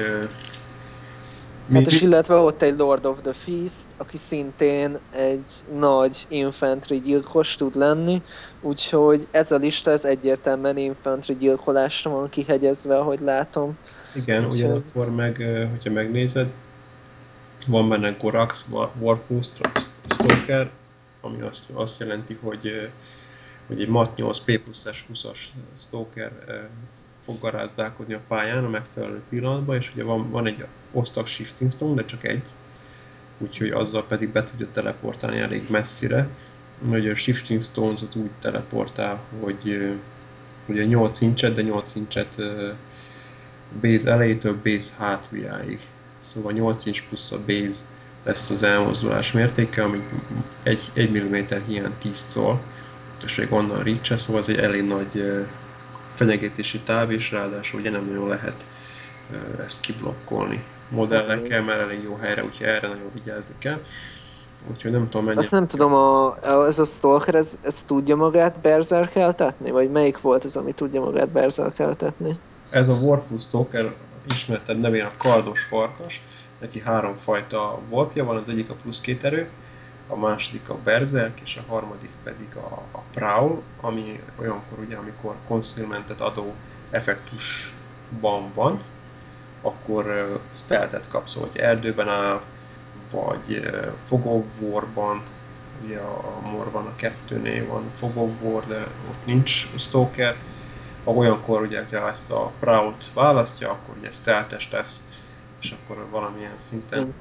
B: Hát és illetve ott egy Lord of the Feast, aki szintén egy nagy infantry gyilkos tud lenni, úgyhogy ez a lista ez egyértelműen infantry gyilkolásra van kihegyezve, ahogy látom.
A: Igen, Úgyhogy... ugyanakkor meg, hogyha megnézed, van benne Gorax, Warfus, Stalker, ami azt, azt jelenti, hogy, hogy egy MAT 8 P plusz 20-as Stalker fog garázdálkodni a pályán a megfelelő pillanatban, és ugye van, van egy osztag Shifting Stone, de csak egy, úgyhogy azzal pedig be tudja teleportálni elég messzire. Ugye a Shifting Stones az úgy teleportál, hogy ugye 8 incset, de 8 incset base elejétől base hátuljáig. Szóval 8 inch plusz a base lesz az elmozdulás mértéke, ami 1, 1 mm hiány 10 coll, és még onnan reach szóval ez egy elég nagy fenyegetési táv, és ráadásul ugye nem nagyon lehet ezt kiblokkolni modellekkel, mert elég jó helyre, úgyhogy erre nagyon vigyázni kell. Úgyhogy nem tudom mennyi.
B: Azt nem tudom, a, ez a Stalker, ez, ez tudja magát berzerkeltetni? Vagy melyik volt az, ami tudja magát berzerkeltetni?
A: Ez a Warful Stalker ismerted nevén a kardos farkas. Neki három fajta warpja van, az egyik a plusz két erő, a második a Berserk, és a harmadik pedig a, a Prowl, ami olyankor ugye, amikor concealmentet adó effektusban van, akkor uh, stealthet kapsz, hogy erdőben áll, vagy uh, Fog of War-ban, ugye a, a Morvan a kettőnél van Fog of War, de ott nincs Stalker, olyankor ugye, ha ezt a Proud választja, akkor ugye stealthes lesz, és akkor valamilyen szinten.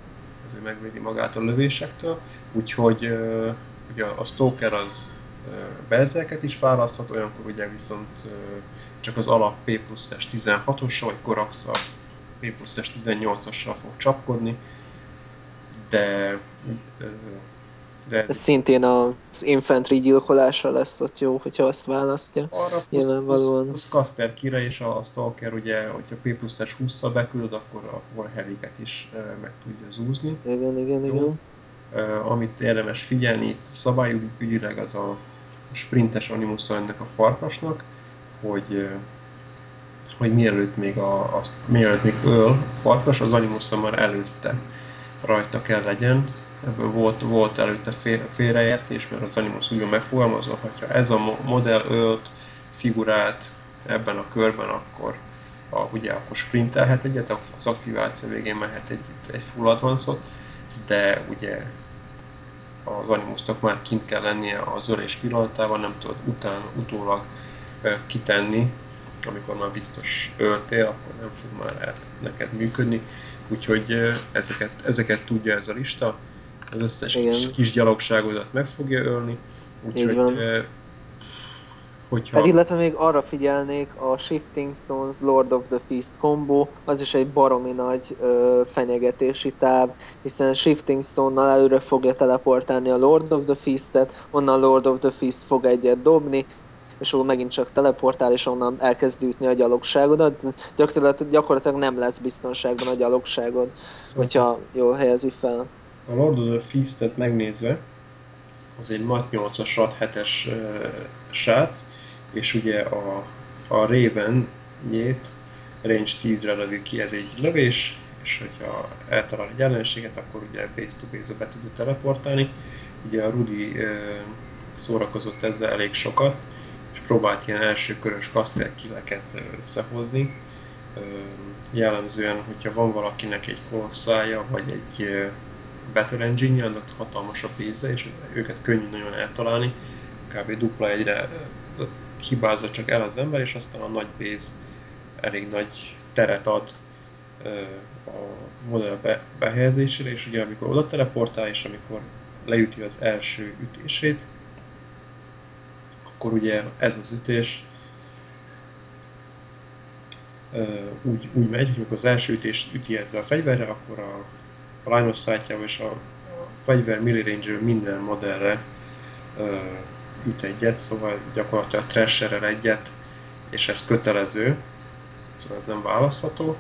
A: Azért megvédi magát a lövésektől, úgyhogy ugye a Stalker az belzeket is választhat, olyankor ugye viszont csak az alap P plusz-es 16-ossal, vagy korax P plusz-es 18-assal fog csapkodni, de
B: de... Ez szintén az infantry gyilkolásra lesz ott jó, hogyha azt választja.
A: Arra nyilvánvalóan. Plusz, plusz Caster kire és a Stalker, ugye, hogyha P plusz 20 beküldöd, akkor a, heavy is meg tudja zúzni.
B: Igen, igen, jó. igen.
A: amit érdemes figyelni szabályügyileg az a sprintes animus ennek a farkasnak, hogy hogy mielőtt még, a, azt, mielőtt még öl a farkas, az animusza már előtte rajta kell legyen. Ebből volt, volt előtte félreértés, mert az animus úgy megfogalmazva, hogyha ez a modell ölt figurát ebben a körben, akkor a, ugye akkor sprintelhet egyet, az aktiváció végén mehet egy, egy full advance de ugye az animusnak már kint kell lennie az ölés pillanatában, nem tudod után, utólag kitenni, amikor már biztos öltél, akkor nem fog már neked működni. Úgyhogy ezeket, ezeket tudja ez a lista, az összes kis, kis gyalogságodat meg fogja ölni. Úgyhogy
B: hogyha... Hát illetve még arra figyelnék, a Shifting Stones Lord of the Feast combo, az is egy baromi nagy ö, fenyegetési táv, hiszen Shifting Stone-nal előre fogja teleportálni a Lord of the Feast-et, onnan Lord of the Feast fog egyet dobni, és akkor megint csak teleportál, és onnan elkezd ütni a gyalogságodat. Gyakorlatilag, gyakorlatilag nem lesz biztonságban a gyalogságod, szóval hogyha jól helyezi fel.
A: A Lord of the Feast-et megnézve, az egy MAT 8-as, RAT 7-es uh, srác, és ugye a, a Raven nyét range 10-re lövi ki, ez egy lövés, és hogyha eltalál egy ellenséget, akkor ugye base to base be tudja teleportálni. Ugye a Rudi uh, szórakozott ezzel elég sokat, és próbált ilyen első körös kasztelkileket összehozni. Jellemzően, hogyha van valakinek egy kolosszája, vagy egy Battle Engine-je, annak hatalmas a pénze, és őket könnyű nagyon eltalálni, kb. dupla egyre hibázza csak el az ember, és aztán a nagy base elég nagy teret ad a modell be, behelyezésére, és ugye amikor oda teleportál, és amikor leüti az első ütését, akkor ugye ez az ütés úgy, úgy megy, hogy amikor az első ütést üti ezzel a fegyverre, akkor a, a of sight és a, a fegyver melee ranger minden modellre ö, üt egyet, szóval gyakorlatilag trasherrel egyet, és ez kötelező, szóval ez nem választható.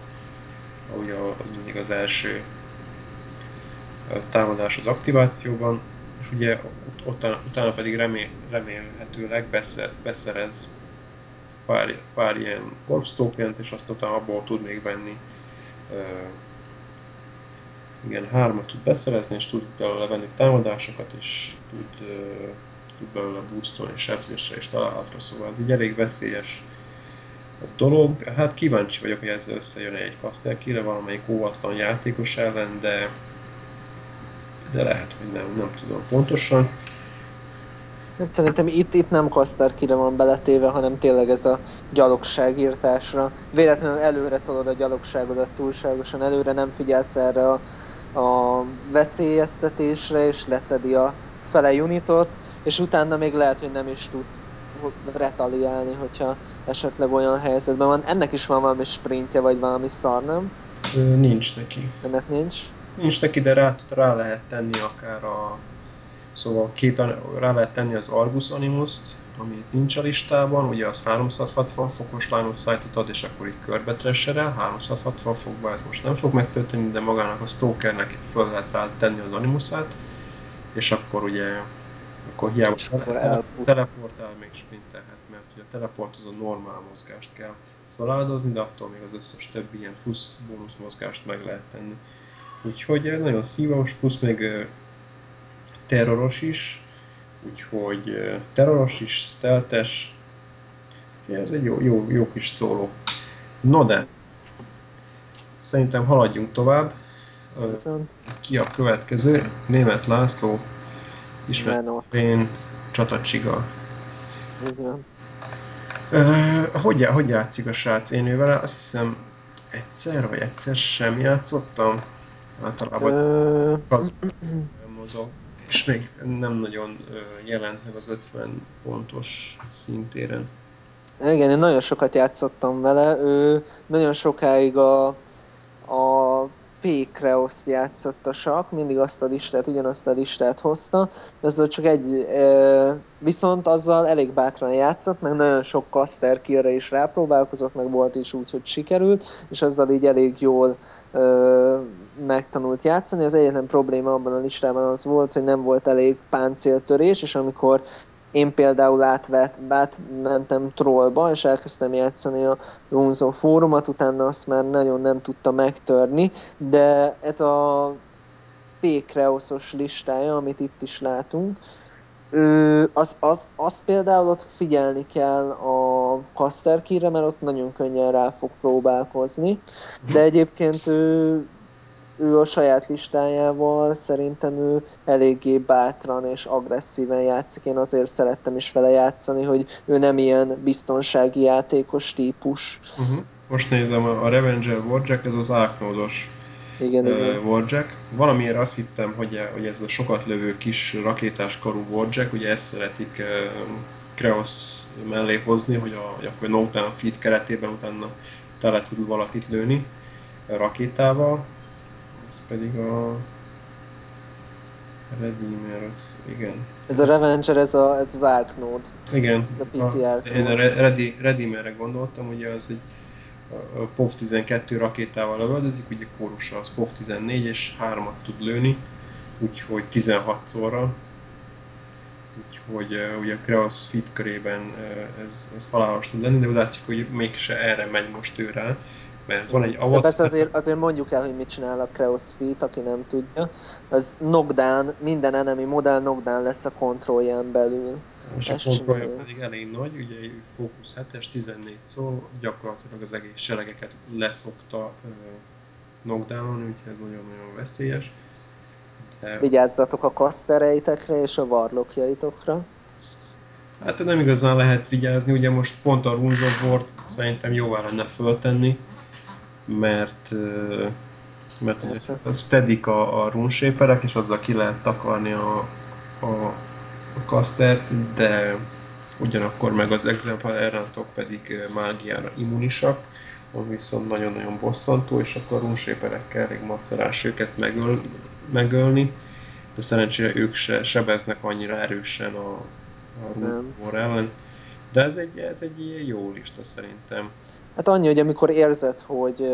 A: Ugye az mindig az első támadás az aktivációban, és ugye utána, utána pedig remél, remélhetőleg beszer, beszerez pár, pár ilyen corpse és azt utána abból tud még venni igen, hármat tud beszerezni, és tud belőle venni támadásokat, és tud, uh, tud belőle boostolni sebzésre és találatra, szóval ez egy elég veszélyes dolog. Hát kíváncsi vagyok, hogy ez összejön egy Kastelkire valamelyik óvatlan játékos ellen, de de lehet, hogy nem, nem tudom pontosan.
B: Hát szerintem itt, itt nem kasztárkire van beletéve, hanem tényleg ez a gyalogságírtásra. Véletlenül előre tolod a gyalogságodat túlságosan, előre nem figyelsz erre a, a veszélyeztetésre, és leszedi a fele unitot, és utána még lehet, hogy nem is tudsz retaliálni, hogyha esetleg olyan helyzetben van. Ennek is van valami sprintje, vagy valami szar, nem?
A: Nincs neki.
B: Ennek nincs?
A: Nincs neki, de rá, rá lehet tenni akár a... Szóval két, rá lehet tenni az Argus Animust, ami nincs a listában, ugye az 360 fokos line of sight ad, és akkor itt körbe tresserel, 360 fokba ez most nem fog megtörténni, de magának a Stalkernek föl lehet rá tenni az animusát, és akkor ugye akkor hiába és akkor teleportál, még sprintelhet, mert ugye a teleport az a normál mozgást kell feláldozni, de attól még az összes többi ilyen plusz bónusz mozgást meg lehet tenni. Úgyhogy nagyon szívós, plusz még terroros is, úgyhogy terroros is, steltes, ez egy jó, jó, jó kis szóló. No de, szerintem haladjunk tovább. Ki a következő? Német László, ismert én Csatacsiga. hogy, hogy játszik a srác? Én ővel azt hiszem egyszer vagy egyszer sem játszottam. Általában Ö... az mozog, és még nem nagyon jelent meg az 50 pontos szintéren.
B: Igen, én nagyon sokat játszottam vele. Ő nagyon sokáig a, a P-Kreoszt játszott a sak, mindig azt a listát, ugyanazt a listát hozta, azzal csak egy, viszont azzal elég bátran játszott, meg nagyon sok caster killre is rápróbálkozott, meg volt is úgy, hogy sikerült, és azzal így elég jól e, megtanult játszani. Az egyetlen probléma abban a listában az volt, hogy nem volt elég páncéltörés, és amikor én például átvett, átmentem trollba, és elkezdtem játszani a Runzo fórumot, utána azt már nagyon nem tudta megtörni, de ez a p listája, amit itt is látunk, ő, az, az, az például ott figyelni kell a caster mert ott nagyon könnyen rá fog próbálkozni, de egyébként ő ő a saját listájával szerintem ő eléggé bátran és agresszíven játszik. Én azért szerettem is vele játszani, hogy ő nem ilyen biztonsági játékos típus.
A: Uh-huh. Most nézem, a Revenger Warjack, ez az Arknodos
B: igen, uh, igen.
A: Warjack. Valamiért azt hittem, hogy, hogy ez a sokat lövő kis rakétás karú Warjack, ugye ezt szeretik uh, Kreos mellé hozni, hogy, a, hogy akkor knockdown feed keretében utána tele tud valakit lőni rakétával ez pedig a Redeemer, az, igen.
B: Ez a Revenger, ez, a, ez az Node.
A: Igen.
B: Ez a pici a,
A: Én a Redeemerre gondoltam, ugye az egy a POV 12 rakétával lövöldözik, ugye kórussal az POV 14 és 3-at tud lőni, úgyhogy 16 szorra. Úgyhogy ugye a Kreos fit körében ez, ez halálos tud lenni, de úgy látszik, hogy mégse erre megy most ő rá, mert van egy
B: avatar... De persze azért, azért mondjuk el, hogy mit csinál a Feet, aki nem tudja. Az knockdown, minden enemy modell knockdown lesz a kontrollján belül.
A: És a kontrollja pedig elég nagy, ugye fókusz 7-es, 14 szó, gyakorlatilag az egész seregeket leszokta uh, knockdownon, úgyhogy ez nagyon-nagyon veszélyes.
B: De... Vigyázzatok a kasztereitekre és a varlokjaitokra.
A: Hát nem igazán lehet vigyázni, ugye most pont a Runes of War szerintem jóvá lenne föltenni, mert mert a steadik a, a runeshaperek, és azzal ki lehet takarni a, a, a kasztert, de ugyanakkor meg az Exemplar Errantok pedig mágiára immunisak, ami viszont nagyon-nagyon bosszantó, és akkor a runeshaperekkel elég macerás őket megöl, megölni, de szerencsére ők se sebeznek annyira erősen a, a ellen. De ez egy, ez egy jó lista szerintem.
B: Hát annyi, hogy amikor érzed, hogy,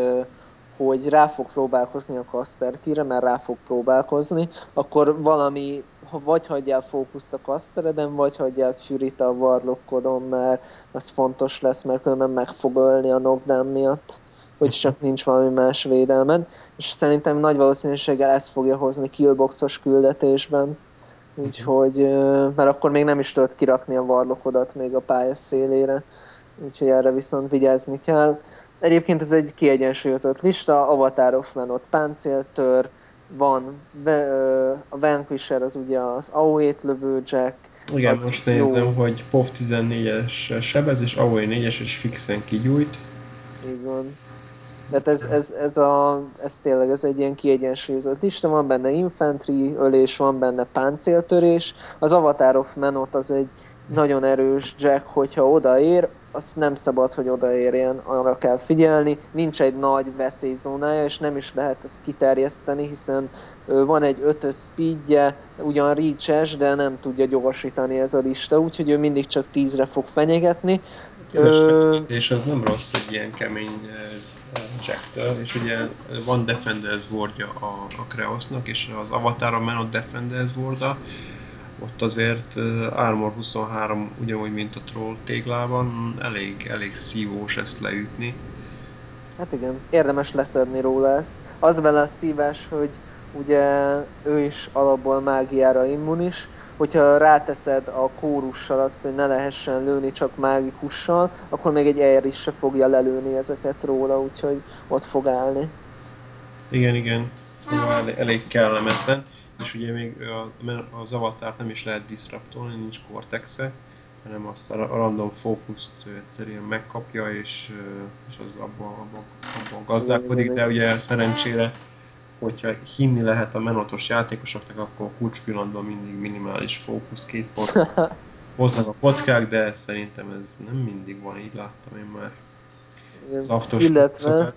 B: hogy rá fog próbálkozni a Caster mert rá fog próbálkozni, akkor valami, vagy hagyjál fókuszt a Castereden, vagy hagyjál fury a Warlockodon, mert az fontos lesz, mert különben meg fog ölni a knockdown miatt hogy csak nincs valami más védelmed, és szerintem nagy valószínűséggel ezt fogja hozni killboxos küldetésben, úgyhogy, mert akkor még nem is tudod kirakni a varlokodat még a pálya szélére úgyhogy erre viszont vigyázni kell. Egyébként ez egy kiegyensúlyozott lista, Avatar of Man ott páncéltör, van a Vanquisher az ugye az AOE-t lövő Jack,
A: igen, az most nézem, jó. hogy POV 14-es sebez, és AOE 4-es, és fixen kigyújt.
B: Így van. Tehát ez, ez, ez, a, ez tényleg ez egy ilyen kiegyensúlyozott lista, van benne infantry ölés, van benne páncéltörés. Az Avatar of Menot az egy nagyon erős Jack, hogyha odaér, azt nem szabad, hogy odaérjen, arra kell figyelni. Nincs egy nagy veszélyzónája, és nem is lehet ezt kiterjeszteni, hiszen van egy ötös speedje, ugyan reach de nem tudja gyorsítani ez a lista, úgyhogy ő mindig csak tízre fog fenyegetni.
A: Ö... És az nem rossz egy ilyen kemény Jacktől, és ugye van Defenders Wardja a, a Kreosnak, és az Avatar a Menot Defenders Warda, ott azért Armor 23 ugyanúgy, mint a Troll téglában, elég, elég szívós ezt leütni.
B: Hát igen, érdemes leszedni róla ezt. Az vele szíves, hogy ugye ő is alapból mágiára immunis, hogyha ráteszed a kórussal azt, hogy ne lehessen lőni csak mágikussal, akkor még egy air is se fogja lelőni ezeket róla, úgyhogy ott fog állni.
A: Igen, igen. Szóval elég, kellemetlen és ugye még az avatárt nem is lehet disruptolni, nincs cortexe, hanem azt a random fókuszt egyszerűen megkapja, és, és az abban abba, abba gazdálkodik, de ugye szerencsére, hogyha hinni lehet a menotos játékosoknak, akkor a kulcs pillanatban mindig minimális fókusz, két pont *laughs* hoznak a kockák, de szerintem ez nem mindig van, így láttam én már.
B: Igen. Illetve,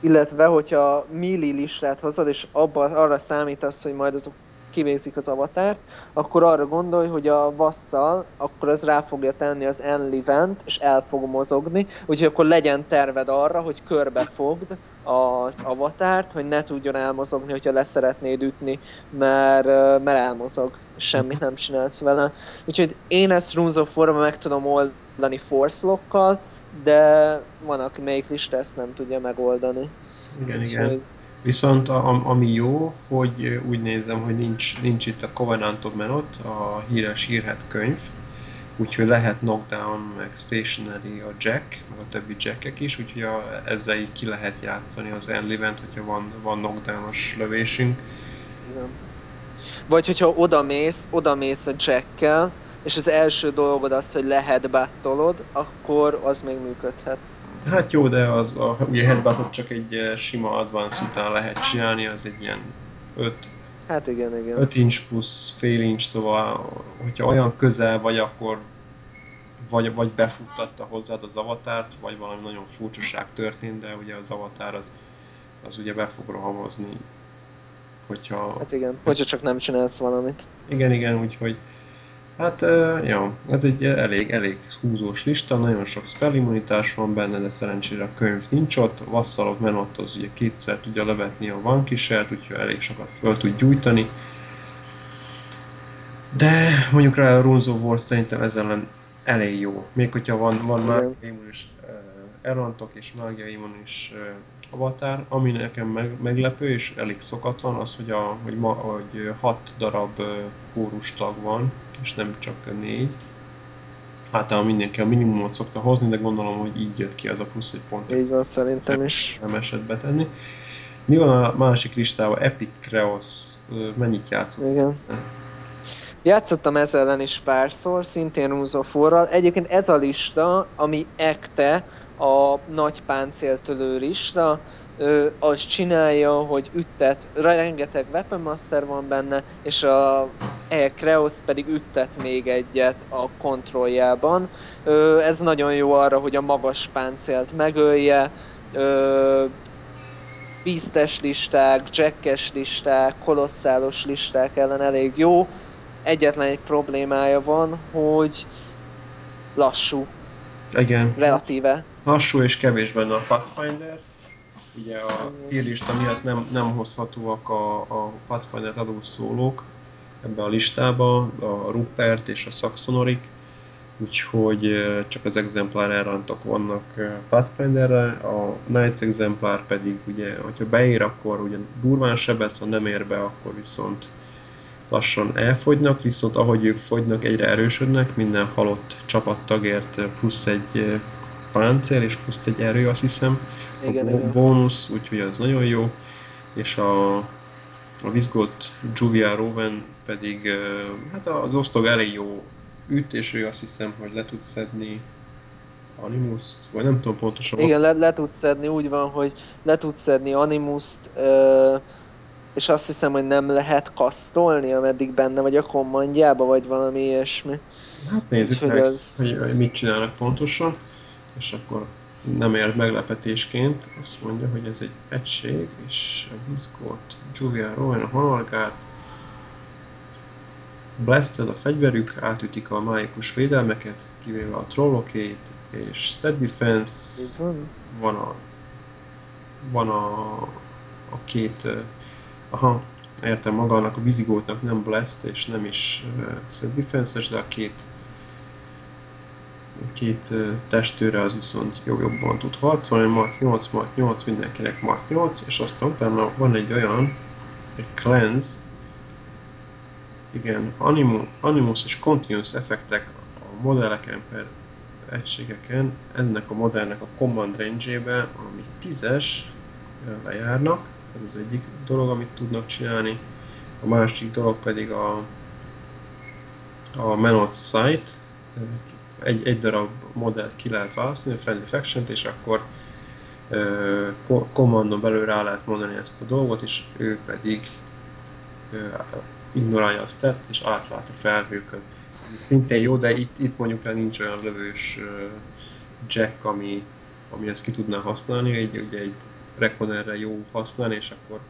B: illetve hogyha milli listát hozod, és abba, arra számítasz, hogy majd azok kivégzik az avatárt, akkor arra gondolj, hogy a vasszal, akkor az rá fogja tenni az enlivent, és el fog mozogni, úgyhogy akkor legyen terved arra, hogy körbefogd az avatárt, hogy ne tudjon elmozogni, hogyha leszeretnéd ütni, mert, mert elmozog, semmit nem csinálsz vele. Úgyhogy én ezt Runes of war meg tudom oldani force de van, aki melyik lista ezt nem tudja megoldani.
A: Igen, Úgyhogy... igen. Viszont a, ami jó, hogy úgy nézem, hogy nincs, nincs itt a Covenant of Menot, a híres hírhet könyv, úgyhogy lehet knockdown, meg stationary a jack, meg a többi jackek is, úgyhogy a, ezzel így ki lehet játszani az enlivent, hogyha van, van knockdownos lövésünk.
B: Igen. Vagy hogyha odamész, odamész a jackkel, és az első dolgod az, hogy lehet battolod, akkor az még működhet.
A: Hát jó, de az, a, ugye headbuttot csak egy eh, sima advance után lehet csinálni, az egy ilyen 5
B: Hát igen, igen.
A: 5 inch plusz fél inch, szóval hogyha olyan közel vagy, akkor vagy, vagy befuttatta hozzád az avatárt, vagy valami nagyon furcsaság történt, de ugye az avatár az, az ugye be fog rohamozni, hogyha...
B: Hát igen, hogyha csak nem csinálsz valamit.
A: Igen, igen, úgyhogy Hát, ja, ez egy elég, elég húzós lista, nagyon sok spellimmunitás van benne, de szerencsére a könyv nincs ott. A Vasszalok Menott az ugye kétszer tudja levetni a vankiselt, úgyhogy elég sokat föl tud gyújtani. De mondjuk rá a of War szerintem ezzel ellen elég jó. Még hogyha van, van mágia immunis uh, erantok és mágia immunis uh, avatár, ami nekem meg, meglepő és elég szokatlan, az, hogy, a, hogy, ma, hogy hat darab uh, kórustag van, és nem csak négy. Általában mindenki a minimumot szokta hozni, de gondolom, hogy így jött ki az a plusz egy pont.
B: Így van, szerintem is.
A: Nem esett betenni. Mi van a másik listában? Epic Creos. Mennyit játszott?
B: Igen. Játszottam ezzel ellen is párszor, szintén Runes Egyébként ez a lista, ami ekte a nagy páncéltölő lista, az csinálja, hogy üttet, rengeteg Weapon Master van benne, és a E. Kreos pedig üttet még egyet a kontrolljában. Ez nagyon jó arra, hogy a magas páncélt megölje, Beastes listák, jackes listák, kolosszálos listák ellen elég jó. Egyetlen egy problémája van, hogy lassú.
A: Igen.
B: Relatíve.
A: Lassú és kevés benne a Pathfinder ugye a tierlista miatt nem, nem hozhatóak a, a Pathfinder adó szólók ebbe a listába, a Rupert és a Saxonorik, úgyhogy csak az exemplár elrantok vannak Pathfinderre, a Knights exemplár pedig ugye, hogyha beér, akkor ugye durván sebesz, ha nem ér be, akkor viszont lassan elfogynak, viszont ahogy ők fogynak, egyre erősödnek, minden halott csapattagért plusz egy páncél és plusz egy erő, azt hiszem, igen, a igen. bónusz, úgyhogy az nagyon jó, és a, a Vizgot Juvia Roven pedig, hát az osztog elég jó üt, és ő azt hiszem, hogy le tud szedni Animust, vagy nem tudom pontosan.
B: Igen, le, le tud szedni, úgy van, hogy le tud szedni Animust, és azt hiszem, hogy nem lehet kasztolni, ameddig benne vagy a kommandjába, vagy valami ilyesmi.
A: Hát nézzük meg, az... hogy, hogy mit csinálnak pontosan, és akkor nem ér meglepetésként, azt mondja, hogy ez egy egység, és a Viscot, Juvia Rowan, a Honolgát, Blasted a fegyverük, átütik a májikus védelmeket, kivéve a trollokét, és Set Defense, van a, van a, a két, aha, értem magának, a Vizigótnak nem Blast és nem is uh, Set Defense-es, de a két két testőre az viszont jobban tud harcolni, Mark 8, Mark 8, mindenkinek Mark 8, és aztán utána van egy olyan, egy cleanse, igen, Animus, Animus és Continuous effektek a modelleken per egységeken, ennek a modellnek a command range-ébe, ami 10-es, lejárnak, ez az egyik dolog, amit tudnak csinálni. A másik dolog pedig a, a Menot Sight, egy, egy darab modellt ki lehet választani, a Friendly faction és akkor kommandon belül rá lehet mondani ezt a dolgot, és ő pedig uh, ignorálja a stat és átlát a felhőkön. Szintén jó, de itt, itt mondjuk rá nincs olyan lövős jack, ami, ami ezt ki tudná használni, egy, ugye egy Reconerre jó használni, és akkor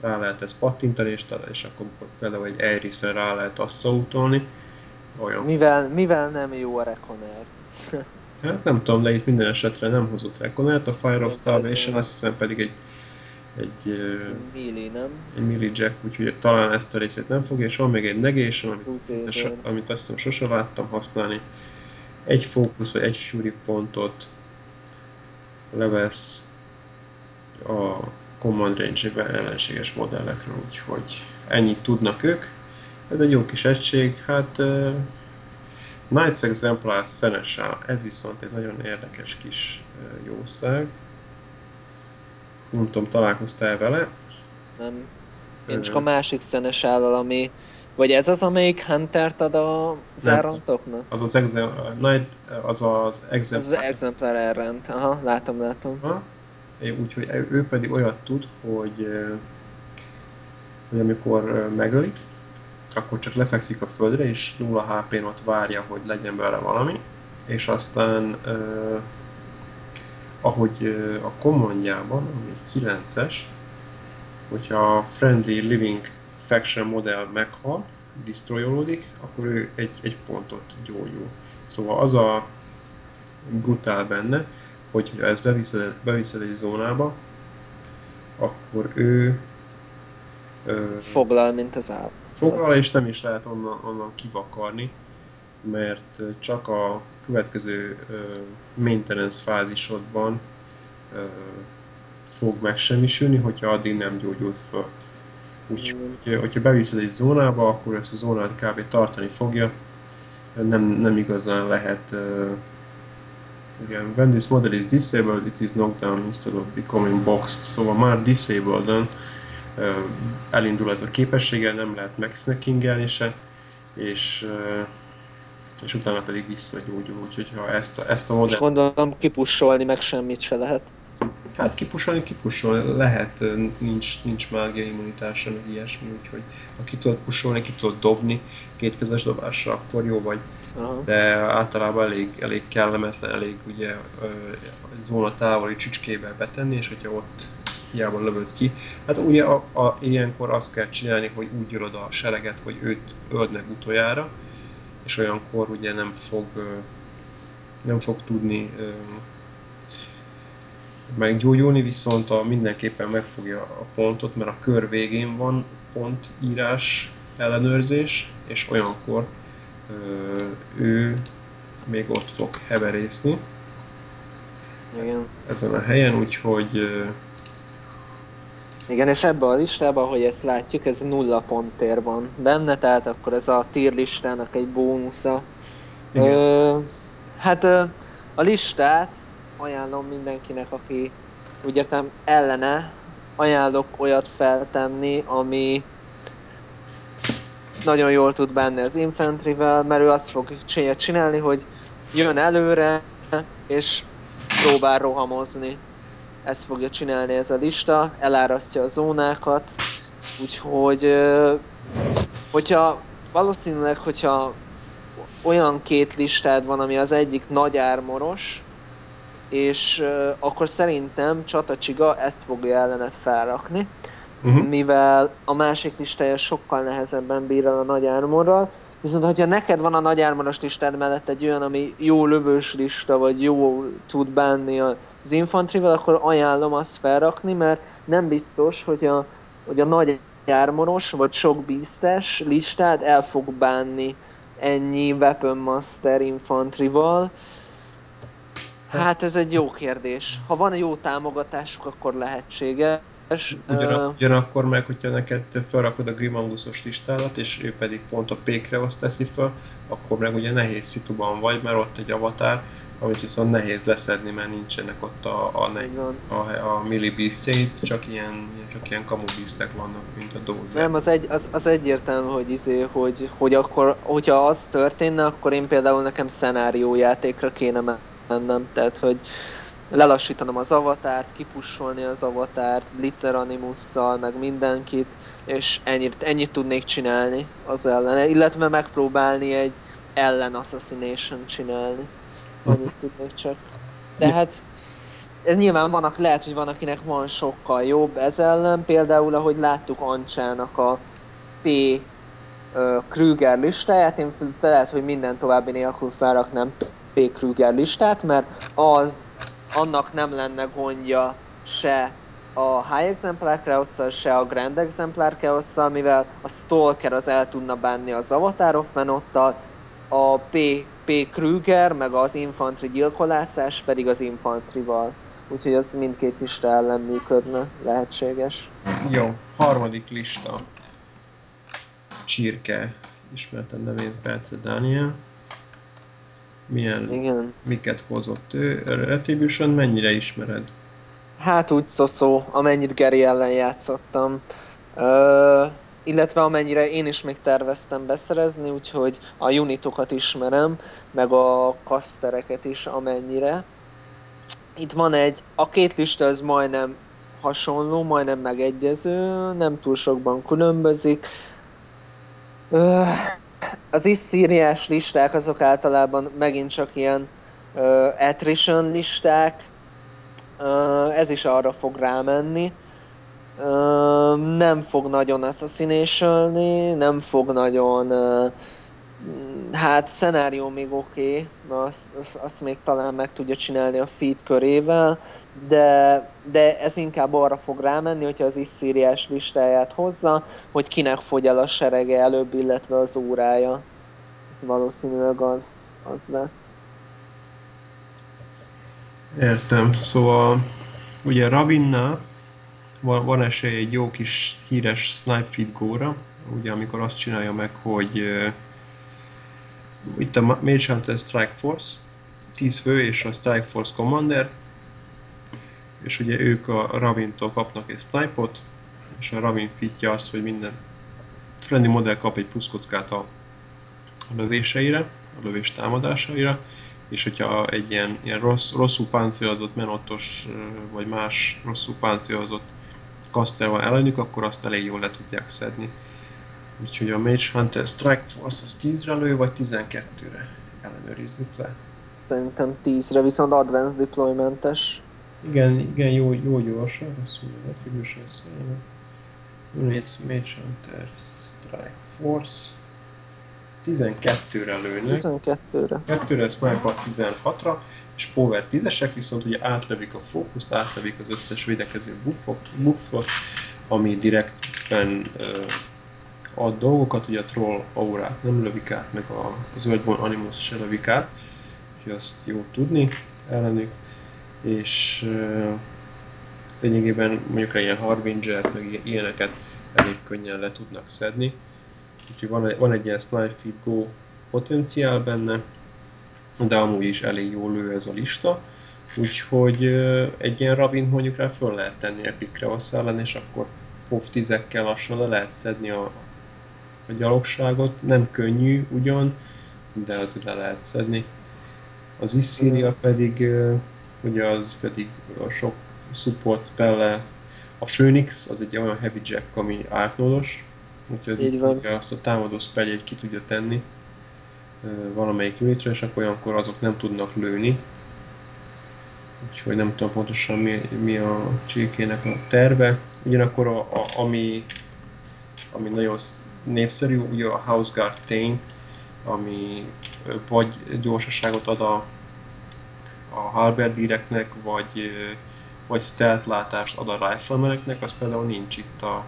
A: rá lehet ezt pattintani, és, és akkor például egy Iris-re rá lehet azt szótolni.
B: Olyan. Mivel, mivel nem jó a Reconer? *laughs*
A: hát nem tudom, de itt minden esetre nem hozott Reconert, a Fire of Salvation azt hiszem pedig egy egy,
B: nem?
A: egy Mili Jack, úgyhogy talán ezt a részét nem fogja, és van még egy negation, amit, so, amit azt hiszem sose láttam használni. Egy fókusz vagy egy Fury pontot levesz a Command range ellenséges modellekről, úgyhogy ennyit tudnak ők. Ez egy jó kis egység, hát uh, Knights Exemplar Seneschal, ez viszont egy nagyon érdekes kis uh, jószág. Nem tudom, találkoztál vele?
B: Nem. Én csak a másik szenes állal, ami... Vagy ez az, amelyik Hunter-t ad a zárantoknak?
A: Az az, exem, Night, az az
B: Exemplar. Az az Exemplar elrend. Aha, látom, látom. Aha.
A: Úgyhogy ő pedig olyat tud, hogy, hogy amikor megölik, akkor csak lefekszik a földre, és 0 HP-n ott várja, hogy legyen vele valami, és aztán ahogy a commandjában, ami 9-es, hogyha a Friendly Living Faction modell meghal, destroyolódik, akkor ő egy, egy pontot gyógyul. Szóval az a brutál benne, hogy ha ezt beviszed, beviszed egy zónába, akkor ő...
B: Ö, foglal, mint az állat.
A: Foglal, és nem is lehet onnan, onnan kivakarni, mert csak a következő maintenance fázisodban fog megsemmisülni, hogyha addig nem gyógyult föl. Úgyhogy, hogyha beviszed egy zónába, akkor ezt a zónát kb. tartani fogja. Nem, nem igazán lehet uh, igen, when this model is disabled, it is knocked down instead of becoming boxed. Szóval már disabled elindul ez a képessége, nem lehet megsnackingelni se, és és utána pedig visszagyógyul, úgyhogy ha ezt a, ezt a modellt... És
B: gondolom kipussolni meg semmit se lehet.
A: Hát kipussolni, kipussolni lehet, nincs, nincs mágia immunitása, meg ilyesmi, úgyhogy ha ki tudod pusolni, ki tudod dobni kétkezes dobásra, akkor jó vagy. Aha. De általában elég, elég kellemetlen, elég ugye zóna távoli csücskébe betenni, és hogyha ott hiába lövöd ki. Hát ugye a, a, ilyenkor azt kell csinálni, hogy úgy ülöd a sereget, hogy őt öld meg utoljára, és olyankor ugye nem fog, nem fog tudni meggyógyulni, viszont a, mindenképpen megfogja a pontot, mert a kör végén van pontírás ellenőrzés, és olyankor ő még ott fog heverészni
B: Igen.
A: ezen a helyen, úgyhogy
B: igen, és ebbe a listában, hogy ezt látjuk, ez nulla pontér van benne, tehát akkor ez a tier listának egy bónusza. Ö, hát ö, a listát ajánlom mindenkinek, aki úgy értem ellene, ajánlok olyat feltenni, ami nagyon jól tud benne az infantryvel, mert ő azt fog csinálni, hogy jön előre, és próbál rohamozni ezt fogja csinálni ez a lista, elárasztja a zónákat, úgyhogy hogyha valószínűleg, hogyha olyan két listád van, ami az egyik nagy ármoros, és uh, akkor szerintem Csatacsiga ezt fogja ellenet felrakni, uh-huh. mivel a másik listája sokkal nehezebben bír el a nagy ármorral, viszont hogyha neked van a nagy ármoros listád mellett egy olyan, ami jó lövős lista, vagy jó tud bánni a az infantrival, akkor ajánlom azt felrakni, mert nem biztos, hogy a, hogy a nagy jármonos vagy sok biztes listád el fog bánni ennyi Weapon Master infantrival. Hát ez egy jó kérdés. Ha van jó támogatásuk, akkor lehetséges.
A: Ugyanak, ugyanakkor meg, hogyha neked felrakod a Grimangusos listádat, és ő pedig pont a pékre azt teszi fel, akkor meg ugye nehéz szituban vagy, mert ott egy avatár, amit viszont nehéz leszedni, mert nincsenek ott a, a, a, a, a millibíztjeit, csak ilyen, csak ilyen kamubíztek vannak, mint a dózer.
B: Nem, az, egy, az, az egyértelmű, hogy, izé, hogy, hogy akkor, hogyha az történne, akkor én például nekem szenáriójátékra kéne mennem, tehát hogy lelassítanom az avatárt, kipussolni az avatárt, Blitzer Animusszal, meg mindenkit, és ennyit, ennyit tudnék csinálni az ellene, illetve megpróbálni egy ellen assassination csinálni annyit tudnék csak. De hát ez nyilván vannak, lehet, hogy van, akinek van sokkal jobb ez ellen, például ahogy láttuk Ancsának a P Krüger listáját, én lehet, hogy minden további nélkül felraknám P. Krüger listát, mert az, annak nem lenne gondja se a High Exemplar chaos se a Grand Exemplar chaos mivel a Stalker az el tudna bánni az Avatar of Menottal, a P. P. Krüger, meg az Infantry gyilkolászás pedig az Infantrival. Úgyhogy az mindkét lista ellen működne, lehetséges.
A: Jó, harmadik lista. Csirke, ismerted nevét Perce Daniel. Milyen, Igen. miket hozott ő? Retribution mennyire ismered?
B: Hát úgy szoszó, amennyit Gary ellen játszottam. Ö, illetve amennyire én is még terveztem beszerezni, úgyhogy a unitokat ismerem, meg a kasztereket is amennyire. Itt van egy, a két lista az majdnem hasonló, majdnem megegyező, nem túl sokban különbözik. Az is szíriás listák azok általában megint csak ilyen uh, attrition listák, ez is arra fog rámenni. Nem fog nagyon assassination nem fog nagyon... Hát szenárió még oké, okay, azt, azt, azt még talán meg tudja csinálni a feed körével, de, de ez inkább arra fog rámenni, hogyha az is szíriás listáját hozza, hogy kinek fogy el a serege előbb, illetve az órája. Ez valószínűleg az, az lesz.
A: Értem. Szóval ugye Ravinnál van, van esély egy jó kis híres snipe feed góra, ugye amikor azt csinálja meg, hogy uh, itt a Mage Hunter Strike Force, 10 fő és a Strike Force Commander, és ugye ők a Ravintól kapnak egy snipe-ot, és a Ravin fitja azt, hogy minden friendly modell kap egy pluszkockát a, a lövéseire, a lövés támadásaira, és hogyha egy ilyen, ilyen rossz, rosszul páncélozott menottos, vagy más rosszul páncélozott kaszter van ellenük, akkor azt elég jól le tudják szedni. Úgyhogy a Mage Hunter Strike Force az 10-re lő, vagy 12-re? Ellenőrizzük le.
B: Szerintem 10-re, viszont Advanced Deploymentes.
A: Igen, igen, jó, jó gyorsan, azt mondja, Retribution Sailor. Units Mage Hunter Strike Force. 12-re lőnek.
B: 12-re.
A: 2-re sniper 16-ra, és power 10-esek, viszont ugye átlövik a fókuszt, átlövik az összes védekező buffot, buffot ami direktben uh, ad dolgokat, ugye a troll aurát nem lövik át, meg a, az Earthborn Animals se lövik át, úgyhogy azt jó tudni ellenük, és uh, lényegében mondjuk ilyen Harbinger, meg ilyeneket elég könnyen le tudnak szedni. Úgyhogy van, van egy ilyen Snipe potenciál benne, de amúgy is elég jól lő ez a lista. Úgyhogy egy ilyen rabin mondjuk rá föl lehet tenni Epicre ellen, és akkor POV 10-ekkel lassan le lehet szedni a, a gyalogságot. Nem könnyű ugyan, de azért le lehet szedni. Az Issyria pedig, ugye az pedig a sok support spell a Phoenix az egy olyan heavy jack, ami árknódos, Úgyhogy az is azt a támadó spell ki tudja tenni valamelyik unitre, és akkor olyankor azok nem tudnak lőni. Úgyhoy nem tudom pontosan mi, mi a csirkének a terve. Ugyanakkor a, a, ami, ami nagyon népszerű, ugye a House Guard Tane, ami vagy gyorsaságot ad a, a halberdireknek, vagy, vagy stealth látást ad a riflemeneknek, az például nincs itt a,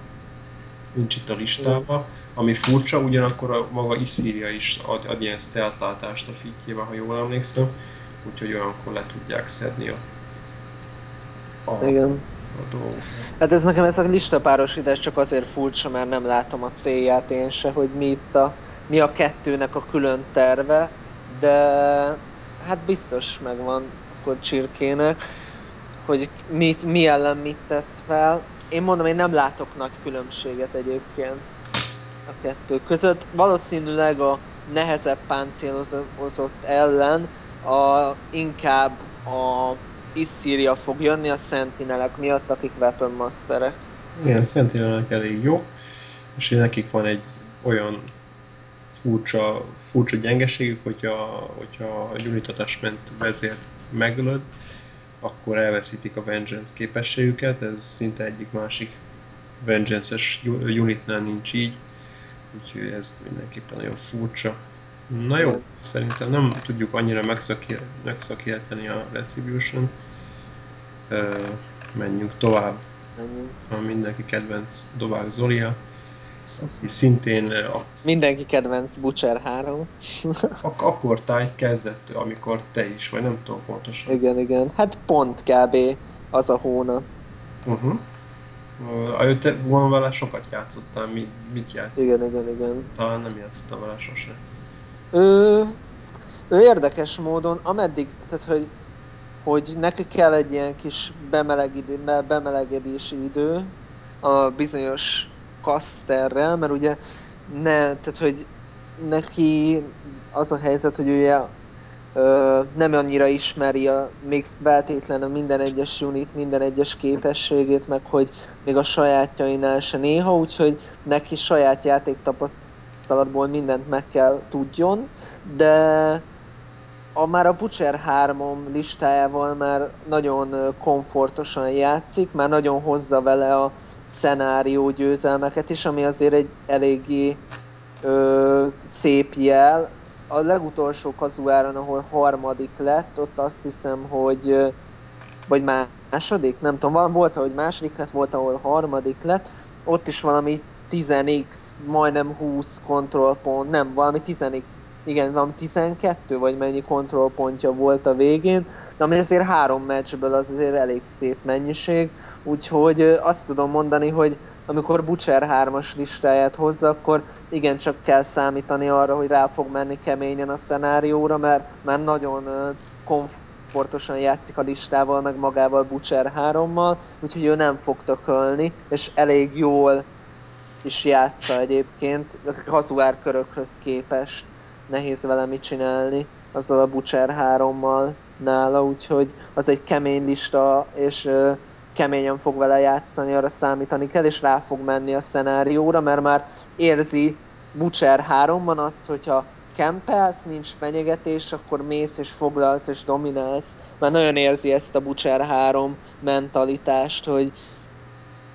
A: nincs itt a listában. Ami furcsa, ugyanakkor a maga Iszíria is ad, ad ilyen stealth látást a fitjével, ha jól emlékszem. Úgyhogy olyankor le tudják szedni a,
B: a, Igen. a dolgokat. Hát ez nekem ez a listapárosítás csak azért furcsa, mert nem látom a célját én se, hogy mi itt a, mi a kettőnek a külön terve, de hát biztos megvan akkor csirkének, hogy mit, mi ellen mit tesz fel. Én mondom, én nem látok nagy különbséget egyébként a kettő között. Valószínűleg a nehezebb páncélozott ellen a, inkább a Issyria fog jönni a Sentinelek miatt, akik Weapon Masterek.
A: Igen, Sentinelek elég jó, és nekik van egy olyan furcsa, furcsa gyengeségük, hogyha, hogyha a unit attachment vezért megölöd, akkor elveszítik a Vengeance képességüket, ez szinte egyik másik Vengeance-es unitnál nincs így, úgyhogy ez mindenképpen nagyon furcsa. Na jó, szerintem nem tudjuk annyira megszakérteni a Retribution. menjünk tovább. Menjünk. A mindenki kedvenc Dobák Zolia aki szintén... A...
B: Mindenki kedvenc Butcher 3.
A: Ak- akkor táj kezdett, amikor te is, vagy nem tudom pontosan.
B: Igen, igen. Hát pont kb. az a hónap.
A: Uh-huh. Te volna vele sokat játszottál, mit, mit játszott?
B: Igen, igen, igen.
A: Talán nem játszottam vele sose.
B: Ő, ő érdekes módon, ameddig, tehát hogy, hogy neki kell egy ilyen kis bemelegedési idő a bizonyos Casterrel, mert ugye ne, tehát hogy neki az a helyzet, hogy ő ö, nem annyira ismeri a, még feltétlenül minden egyes unit, minden egyes képességét, meg hogy még a sajátjainál se néha, úgyhogy neki saját játék tapasztalatból mindent meg kell tudjon, de a, már a Butcher 3 listájával már nagyon komfortosan játszik, már nagyon hozza vele a, szenárió győzelmeket is, ami azért egy eléggé ö, szép jel. A legutolsó kazuáron, ahol harmadik lett, ott azt hiszem, hogy vagy második, nem tudom, volt, hogy második lett, volt, ahol harmadik lett, ott is valami 10x, majdnem 20 kontrollpont, nem, valami 10x, igen, valami 12 vagy mennyi kontrollpontja volt a végén, de ami azért három meccsből az azért elég szép mennyiség, úgyhogy azt tudom mondani, hogy amikor Butcher 3-as listáját hozza, akkor igen, csak kell számítani arra, hogy rá fog menni keményen a szenárióra, mert már nagyon komfortosan játszik a listával, meg magával Butcher 3-mal, úgyhogy ő nem fog tökölni, és elég jól is játsza egyébként, a kazuár körökhöz képest. Nehéz vele mit csinálni azzal a Butcher 3-mal nála, úgyhogy az egy kemény lista, és keményen fog vele játszani, arra számítani kell, és rá fog menni a szenárióra, mert már érzi Butcher 3-ban azt, hogyha kempelsz, nincs fenyegetés, akkor mész és foglalsz és dominálsz. Már nagyon érzi ezt a Butcher 3 mentalitást, hogy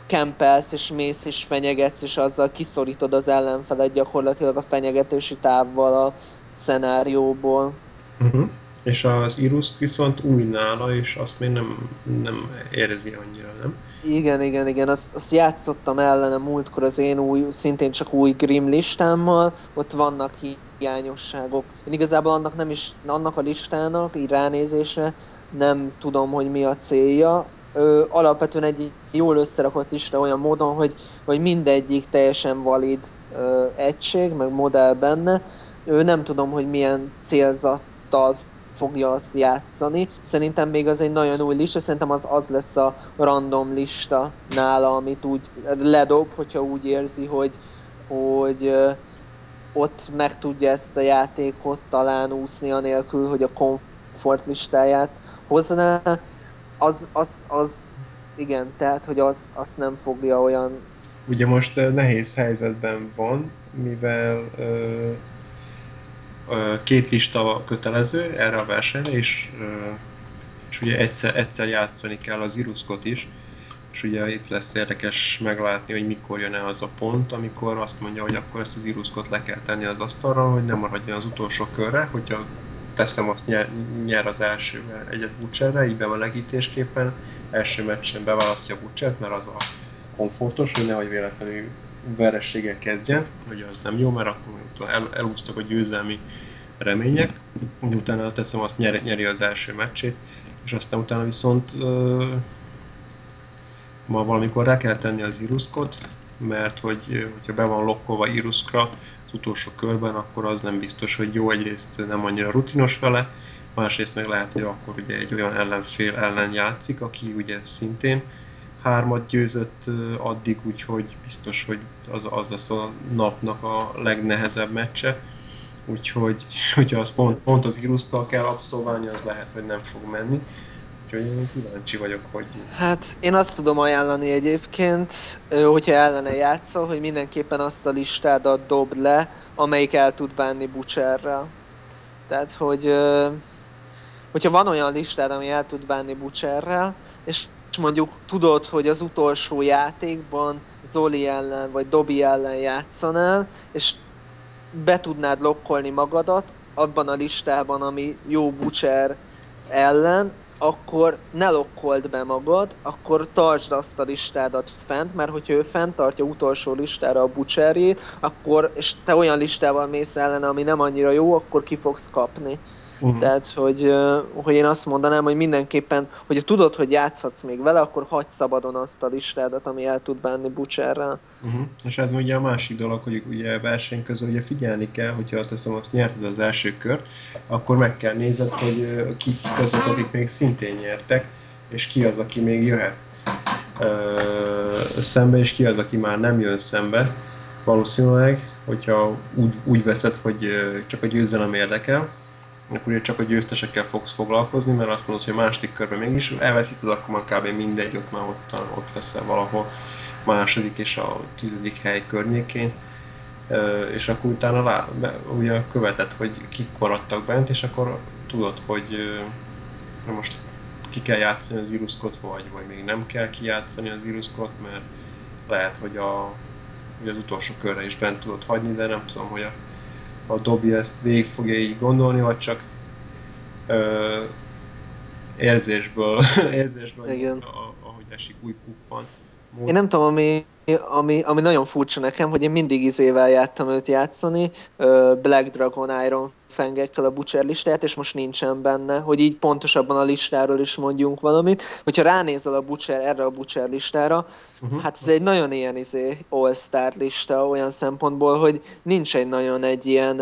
B: kempelsz és mész és fenyegetsz, és azzal kiszorítod az ellenfelet gyakorlatilag a fenyegetési távval a szenárióból.
A: Uh-huh. És az Iruszt viszont új nála, és azt még nem, nem érzi annyira, nem?
B: Igen, igen, igen, azt, azt játszottam ellene múltkor az én új, szintén csak új Grim listámmal, ott vannak hiányosságok. Én igazából annak nem is, annak a listának, így ránézésre nem tudom, hogy mi a célja. Ö, alapvetően egy jól összerakott lista olyan módon, hogy, hogy mindegyik teljesen valid ö, egység, meg modell benne. Ő nem tudom, hogy milyen célzattal fogja azt játszani. Szerintem még az egy nagyon új lista, szerintem az az lesz a random lista nála, amit úgy ledob, hogyha úgy érzi, hogy, hogy ott meg tudja ezt a játékot talán úszni anélkül, hogy a komfort listáját hozná. Az, az, az igen, tehát, hogy az, azt nem fogja olyan...
A: Ugye most nehéz helyzetben van, mivel két lista kötelező erre a versenyre, és, és ugye egyszer, egyszer játszani kell az Iruszkot is, és ugye itt lesz érdekes meglátni, hogy mikor jön el az a pont, amikor azt mondja, hogy akkor ezt az Iruszkot le kell tenni az asztalra, hogy nem maradjon az utolsó körre, hogyha teszem azt nyer, nyer az első egyet Butcherre, így bemelegítésképpen, első meccsen beválasztja Butchert, mert az a komfortos, hogy nehogy véletlenül verességgel kezdjen, hogy az nem jó, mert akkor el, elúsztak a győzelmi remények, utána teszem azt nyeri, nyeri az első meccsét, és aztán utána viszont uh, ma valamikor rá kell tenni az iruszkot, mert hogy, hogyha be van lokkolva iruszkra az utolsó körben, akkor az nem biztos, hogy jó, egyrészt nem annyira rutinos vele, másrészt meg lehet, hogy akkor ugye egy olyan ellenfél ellen játszik, aki ugye szintén hármat győzött addig, úgyhogy biztos, hogy az, az lesz a napnak a legnehezebb meccse. Úgyhogy, *laughs* hogyha az pont, pont az Iruszkal kell abszolválni, az lehet, hogy nem fog menni. Úgyhogy én kíváncsi vagyok, hogy...
B: Hát én azt tudom ajánlani egyébként, hogyha ellene játszol, hogy mindenképpen azt a listádat dobd le, amelyik el tud bánni Butcherrel. Tehát, hogy hogyha van olyan listád, ami el tud bánni Butcherrel, és mondjuk tudod, hogy az utolsó játékban Zoli ellen vagy Dobi ellen játszanál, és be tudnád lokkolni magadat abban a listában, ami jó Butcher ellen, akkor ne lokkold be magad, akkor tartsd azt a listádat fent, mert hogyha ő fenntartja utolsó listára a bucserjét, akkor, és te olyan listával mész ellen, ami nem annyira jó, akkor ki fogsz kapni. Uh-huh. Tehát, hogy, hogy én azt mondanám, hogy mindenképpen, hogyha tudod, hogy játszhatsz még vele, akkor hagyd szabadon azt a listádat, ami el tud bánni Butcherrel.
A: Uh-huh. És ez ugye a másik dolog, hogy ugye verseny közül ugye figyelni kell, hogyha teszem azt nyerted az első kört, akkor meg kell nézed, hogy ki azok, akik még szintén nyertek, és ki az, aki még jöhet szembe, és ki az, aki már nem jön szembe. Valószínűleg, hogyha úgy, úgy veszed, hogy csak a győzelem érdekel, akkor ugye csak a győztesekkel fogsz foglalkozni, mert azt mondod, hogy a második körben mégis elveszíted, akkor már kb. mindegy, ott már ott, ott leszel valahol második és a tizedik hely környékén, és akkor utána lá, ugye követed, hogy kik maradtak bent, és akkor tudod, hogy most ki kell játszani az iruszkot, vagy, vagy még nem kell kijátszani az iruszkot, mert lehet, hogy, a, hogy az utolsó körre is bent tudod hagyni, de nem tudom, hogy a a Dobby ezt végig fogja így gondolni, vagy csak ö, érzésből, *laughs* érzésből
B: Igen.
A: A, ahogy esik új puffan.
B: Én nem tudom, ami, ami, ami nagyon furcsa nekem, hogy én mindig izével jártam őt játszani, Black Dragon Iron fengekkel a Butcher listáját, és most nincsen benne, hogy így pontosabban a listáról is mondjunk valamit. Hogyha ránézel a Butcher, erre a Butcher listára, uh-huh. hát ez egy nagyon ilyen izé, all-star lista olyan szempontból, hogy nincs egy nagyon egy ilyen...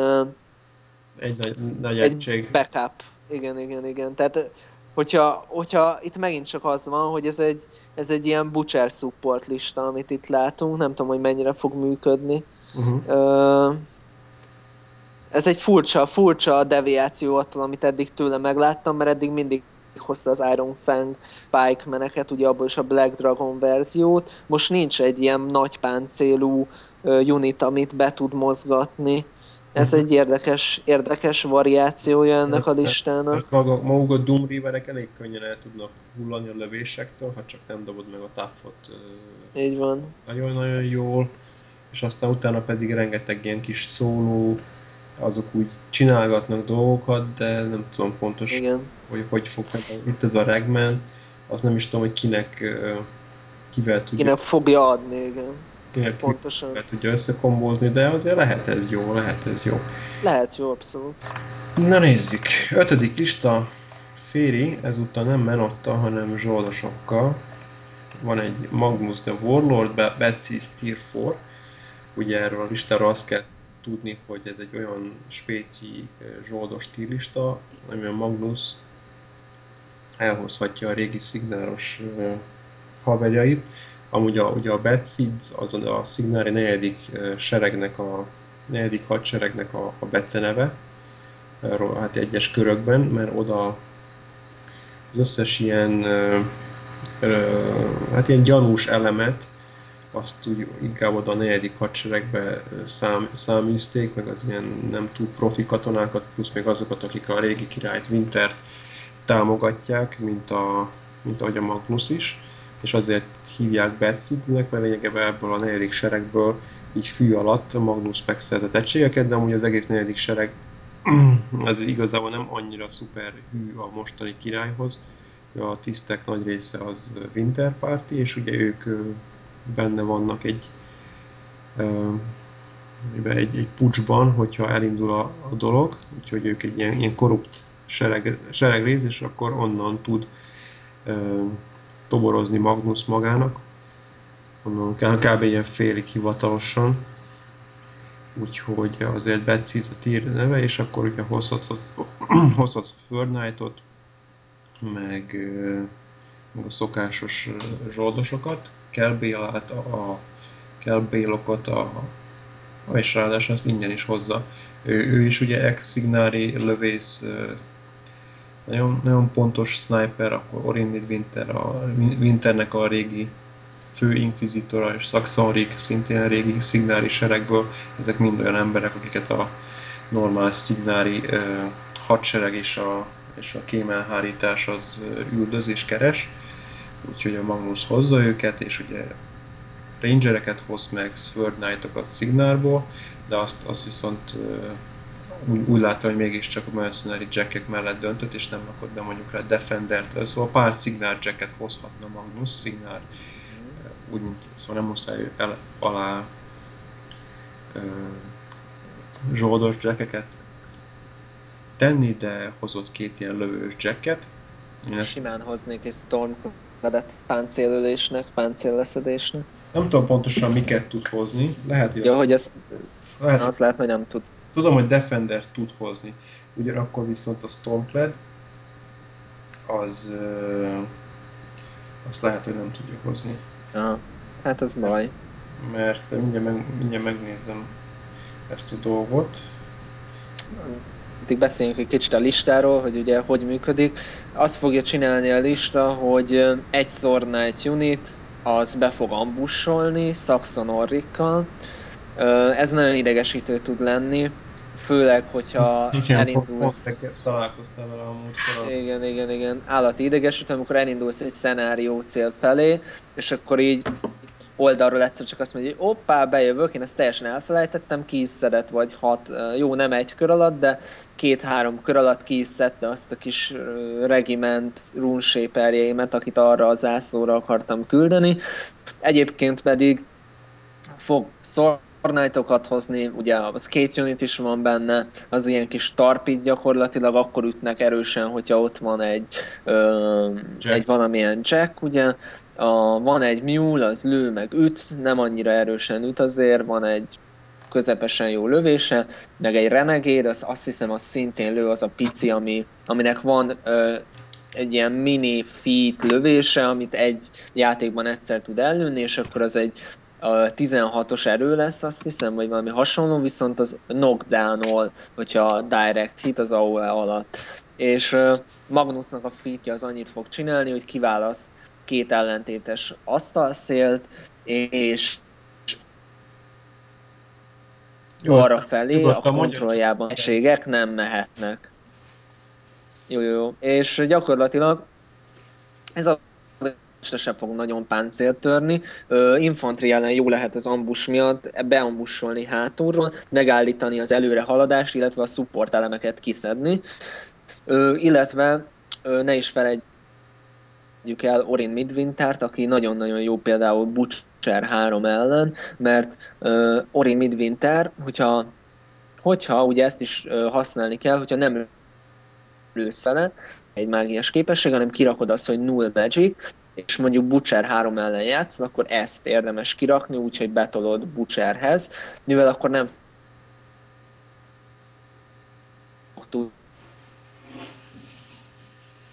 A: Egy nagy, nagy
B: egy
A: egység.
B: backup. Igen, igen, igen. Tehát hogyha, hogyha itt megint csak az van, hogy ez egy, ez egy ilyen Butcher support lista, amit itt látunk, nem tudom, hogy mennyire fog működni. Uh-huh. Uh, ez egy furcsa, furcsa deviáció attól, amit eddig tőle megláttam, mert eddig mindig hozta az Iron Fang Pike meneket, ugye abból is a Black Dragon verziót. Most nincs egy ilyen nagy páncélú unit, amit be tud mozgatni. Ez uh-huh. egy érdekes, érdekes variációja ennek a listának.
A: Mert maga, maguk a Doom Riverek elég könnyen el tudnak hullani a lövésektől, ha csak nem dobod meg a taffot.
B: Uh, Így van.
A: Nagyon-nagyon jól, és aztán utána pedig rengeteg ilyen kis szóló, azok úgy csinálgatnak dolgokat, de nem tudom pontos,
B: Igen.
A: hogy hogy fog. Itt ez a Ragman, az nem is tudom, hogy kinek, kivel tudja.
B: Kinek fogja adni, igen.
A: Kinek Pontosan. Kivel tudja összekombózni, de azért lehet ez jó, lehet ez jó.
B: Lehet jó, abszolút.
A: Na nézzük, ötödik lista, Féri, ezúttal nem Menotta, hanem zsoldosokkal. Van egy Magnus the Warlord, Betsy 4. Ugye erről a listáról azt kell tudni, hogy ez egy olyan spéci eh, zsoldos stílista, ami a Magnus elhozhatja a régi szignáros eh, haverjait. Amúgy a, ugye a Bad Seeds az a szignári negyedik eh, seregnek a negyedik hadseregnek a, a beceneve, hát egyes körökben, mert oda az összes ilyen, hát ilyen gyanús elemet azt úgy inkább oda a negyedik hadseregbe szám, száműzték, meg az ilyen nem túl profi katonákat, plusz még azokat, akik a régi királyt Winter támogatják, mint, a, mint ahogy a Magnus is, és azért hívják Bercidnek, mert lényegében ebből a negyedik seregből így fű alatt Magnus megszerzett egységeket, de amúgy az egész negyedik sereg *clears throat* az igazából nem annyira szuper hű a mostani királyhoz. A tisztek nagy része az Winter Party, és ugye ők benne vannak egy, egy, egy pucsban, hogyha elindul a, a dolog, úgyhogy ők egy ilyen, ilyen korrupt sereg, seregrész, és akkor onnan tud toborozni Magnus magának. Onnan kb. ilyen félig hivatalosan. Úgyhogy azért Betsy a tier neve, és akkor ugye hozhatsz, Knight-ot, *clears throat* meg, meg a szokásos zsoldosokat, kell Bélát, a, kell Bélokat, a, a, és ráadásul azt ingyen is hozza. Ő, ő is ugye ex-szignári lövész, nagyon, nagyon pontos sniper, akkor Orin Winter, a Winternek a régi fő inkvizitora, és Saxon szintén a régi szignári seregből, ezek mind olyan emberek, akiket a normál szignári uh, hadsereg és a és a kémelhárítás az üldöz és keres, úgyhogy a Magnus hozza őket, és ugye Rangereket hoz meg, Sword Knight-okat Signárból, de azt, azt viszont úgy, úgy látta, hogy mégiscsak a Mercenary Jackek mellett döntött, és nem rakott be mondjuk rá Defendert, szóval pár Signár Jacket hozhatna Magnus, Signár, úgy, mint, szóval nem muszáj el, alá ö, zsoldos jackeket tenni, de hozott két ilyen lövős jacket.
B: Én Simán hoznék egy Stormcladet páncélölésnek, páncélleszedésnek.
A: Nem tudom pontosan miket tud hozni. Lehet,
B: hogy, ja, azt, hogy azt, lehet, azt lehet, hogy nem tud.
A: Tudom, hogy Defender tud hozni. Ugyanakkor viszont a Stormclad az azt lehet, hogy nem tudja hozni.
B: Aha. Hát ez baj.
A: Mert mindjárt, meg, mindjárt megnézem ezt a dolgot.
B: Addig beszéljünk egy kicsit a listáról, hogy ugye hogy működik. Azt fogja csinálni a lista, hogy egy Sword Knight unit az be fog ambussolni Saxon Orrikkal. Ez nagyon idegesítő tud lenni, főleg, hogyha
A: igen, elindulsz... találkoztál vele a múltkor.
B: Igen, igen, igen. Állati idegesítő, amikor elindulsz egy szenárió cél felé, és akkor így oldalról egyszer csak azt mondja, hogy oppá, bejövök, én ezt teljesen elfelejtettem, ki is szedett, vagy hat, jó, nem egy kör alatt, de két-három kör alatt ki is szedte azt a kis regiment runeshaperjeimet, akit arra az zászlóra akartam küldeni. Egyébként pedig fog szor Fortnite-okat hozni, ugye a Skate Unit is van benne, az ilyen kis tarpit gyakorlatilag akkor ütnek erősen, hogyha ott van egy, ö, egy valamilyen jack, ugye, a, van egy mule, az lő meg üt, nem annyira erősen üt azért, van egy közepesen jó lövése, meg egy renegade, az azt hiszem az szintén lő, az a pici, ami, aminek van ö, egy ilyen mini feet lövése, amit egy játékban egyszer tud ellőni, és akkor az egy a 16-os erő lesz, azt hiszem, vagy valami hasonló, viszont az knockdown hogyha direct hit az AOE alatt. És uh, Magnusnak a featje az annyit fog csinálni, hogy kiválaszt két ellentétes asztalszélt, és jó, arra felé a kontrolljában egységek nem mehetnek. Jó, jó, jó. És gyakorlatilag ez a sem fog nagyon páncélt törni. infantri ellen jó lehet az ambus miatt beambussolni hátulról, megállítani az előre haladást, illetve a support elemeket kiszedni. illetve ne is felejtjük el Orin Midwintert, aki nagyon-nagyon jó például Butcher 3 ellen, mert Orin Midwinter, hogyha hogyha ugye ezt is használni kell, hogyha nem lősz egy mágiás képesség, hanem kirakod azt, hogy null magic, és mondjuk Butcher 3 ellen játsz, akkor ezt érdemes kirakni, úgyhogy betolod Butcherhez, mivel akkor nem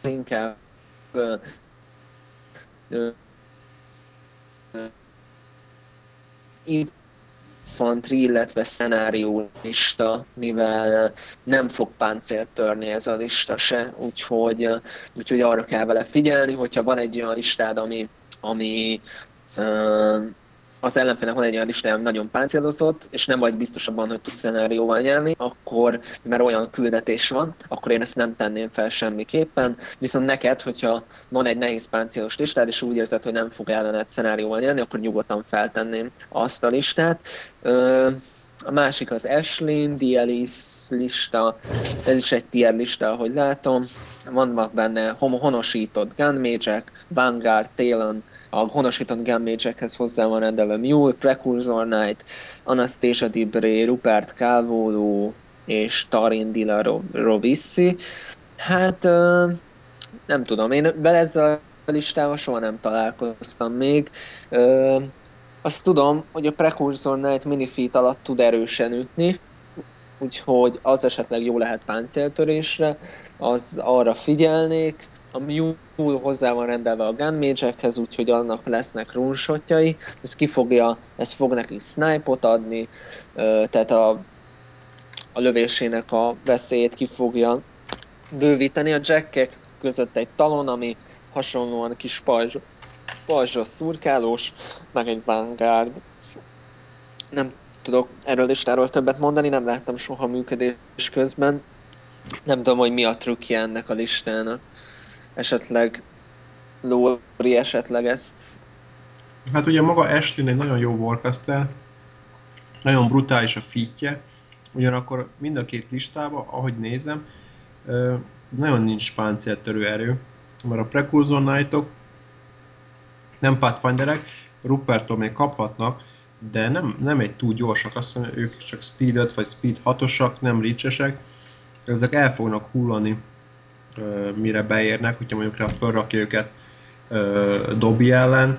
B: inkább infantry, illetve szenárió lista, mivel nem fog páncélt törni ez a lista se, úgyhogy, úgyhogy arra kell vele figyelni, hogyha van egy olyan listád, ami, ami az ellenfélnek van egy olyan listája, ami nagyon páncélozott, és nem vagy biztos abban, hogy tudsz szenárióval nyerni, akkor, mert olyan küldetés van, akkor én ezt nem tenném fel semmiképpen. Viszont neked, hogyha van egy nehéz páncélos listád, és úgy érzed, hogy nem fog ellened szenárióval nyerni, akkor nyugodtan feltenném azt a listát. A másik az Ashlyn, Dielis lista, ez is egy tier lista, ahogy látom. Vannak benne honosított gunmage Vanguard, Talon, a honosított gunmage hozzá van rendelve Mule, Precursor Knight, Anastasia Dibre, Rupert Calvolo és Tarin Dila Rovissi. Hát nem tudom, én vele ezzel a listával soha nem találkoztam még. Azt tudom, hogy a Precursor Knight minifeat alatt tud erősen ütni, úgyhogy az esetleg jó lehet páncéltörésre, az arra figyelnék. A Mule hozzá van rendelve a gunmage úgyhogy annak lesznek runshotjai. Ez ki fogja, ez fog neki snipe-ot adni, tehát a, a lövésének a veszélyét ki fogja bővíteni. A jackek között egy talon, ami hasonlóan kis pajzs, pajzsos szurkálós, meg egy Vanguard. Nem tudok erről listáról többet mondani, nem láttam soha működés közben. Nem tudom, hogy mi a trükkje ennek a listának. Esetleg Lóri esetleg ezt...
A: Hát ugye maga Ashley egy nagyon jó warcaster, nagyon brutális a fitje, ugyanakkor mind a két listában, ahogy nézem, nagyon nincs páncéltörő erő, mert a Precursor Knightok nem Pathfinderek, Rupertól még kaphatnak, de nem, nem egy túl gyorsak, azt mondja, ők csak Speed 5 vagy Speed 6-osak, nem ricsesek, ezek el fognak hullani, mire beérnek, hogyha mondjuk felrakja őket Dobby ellen,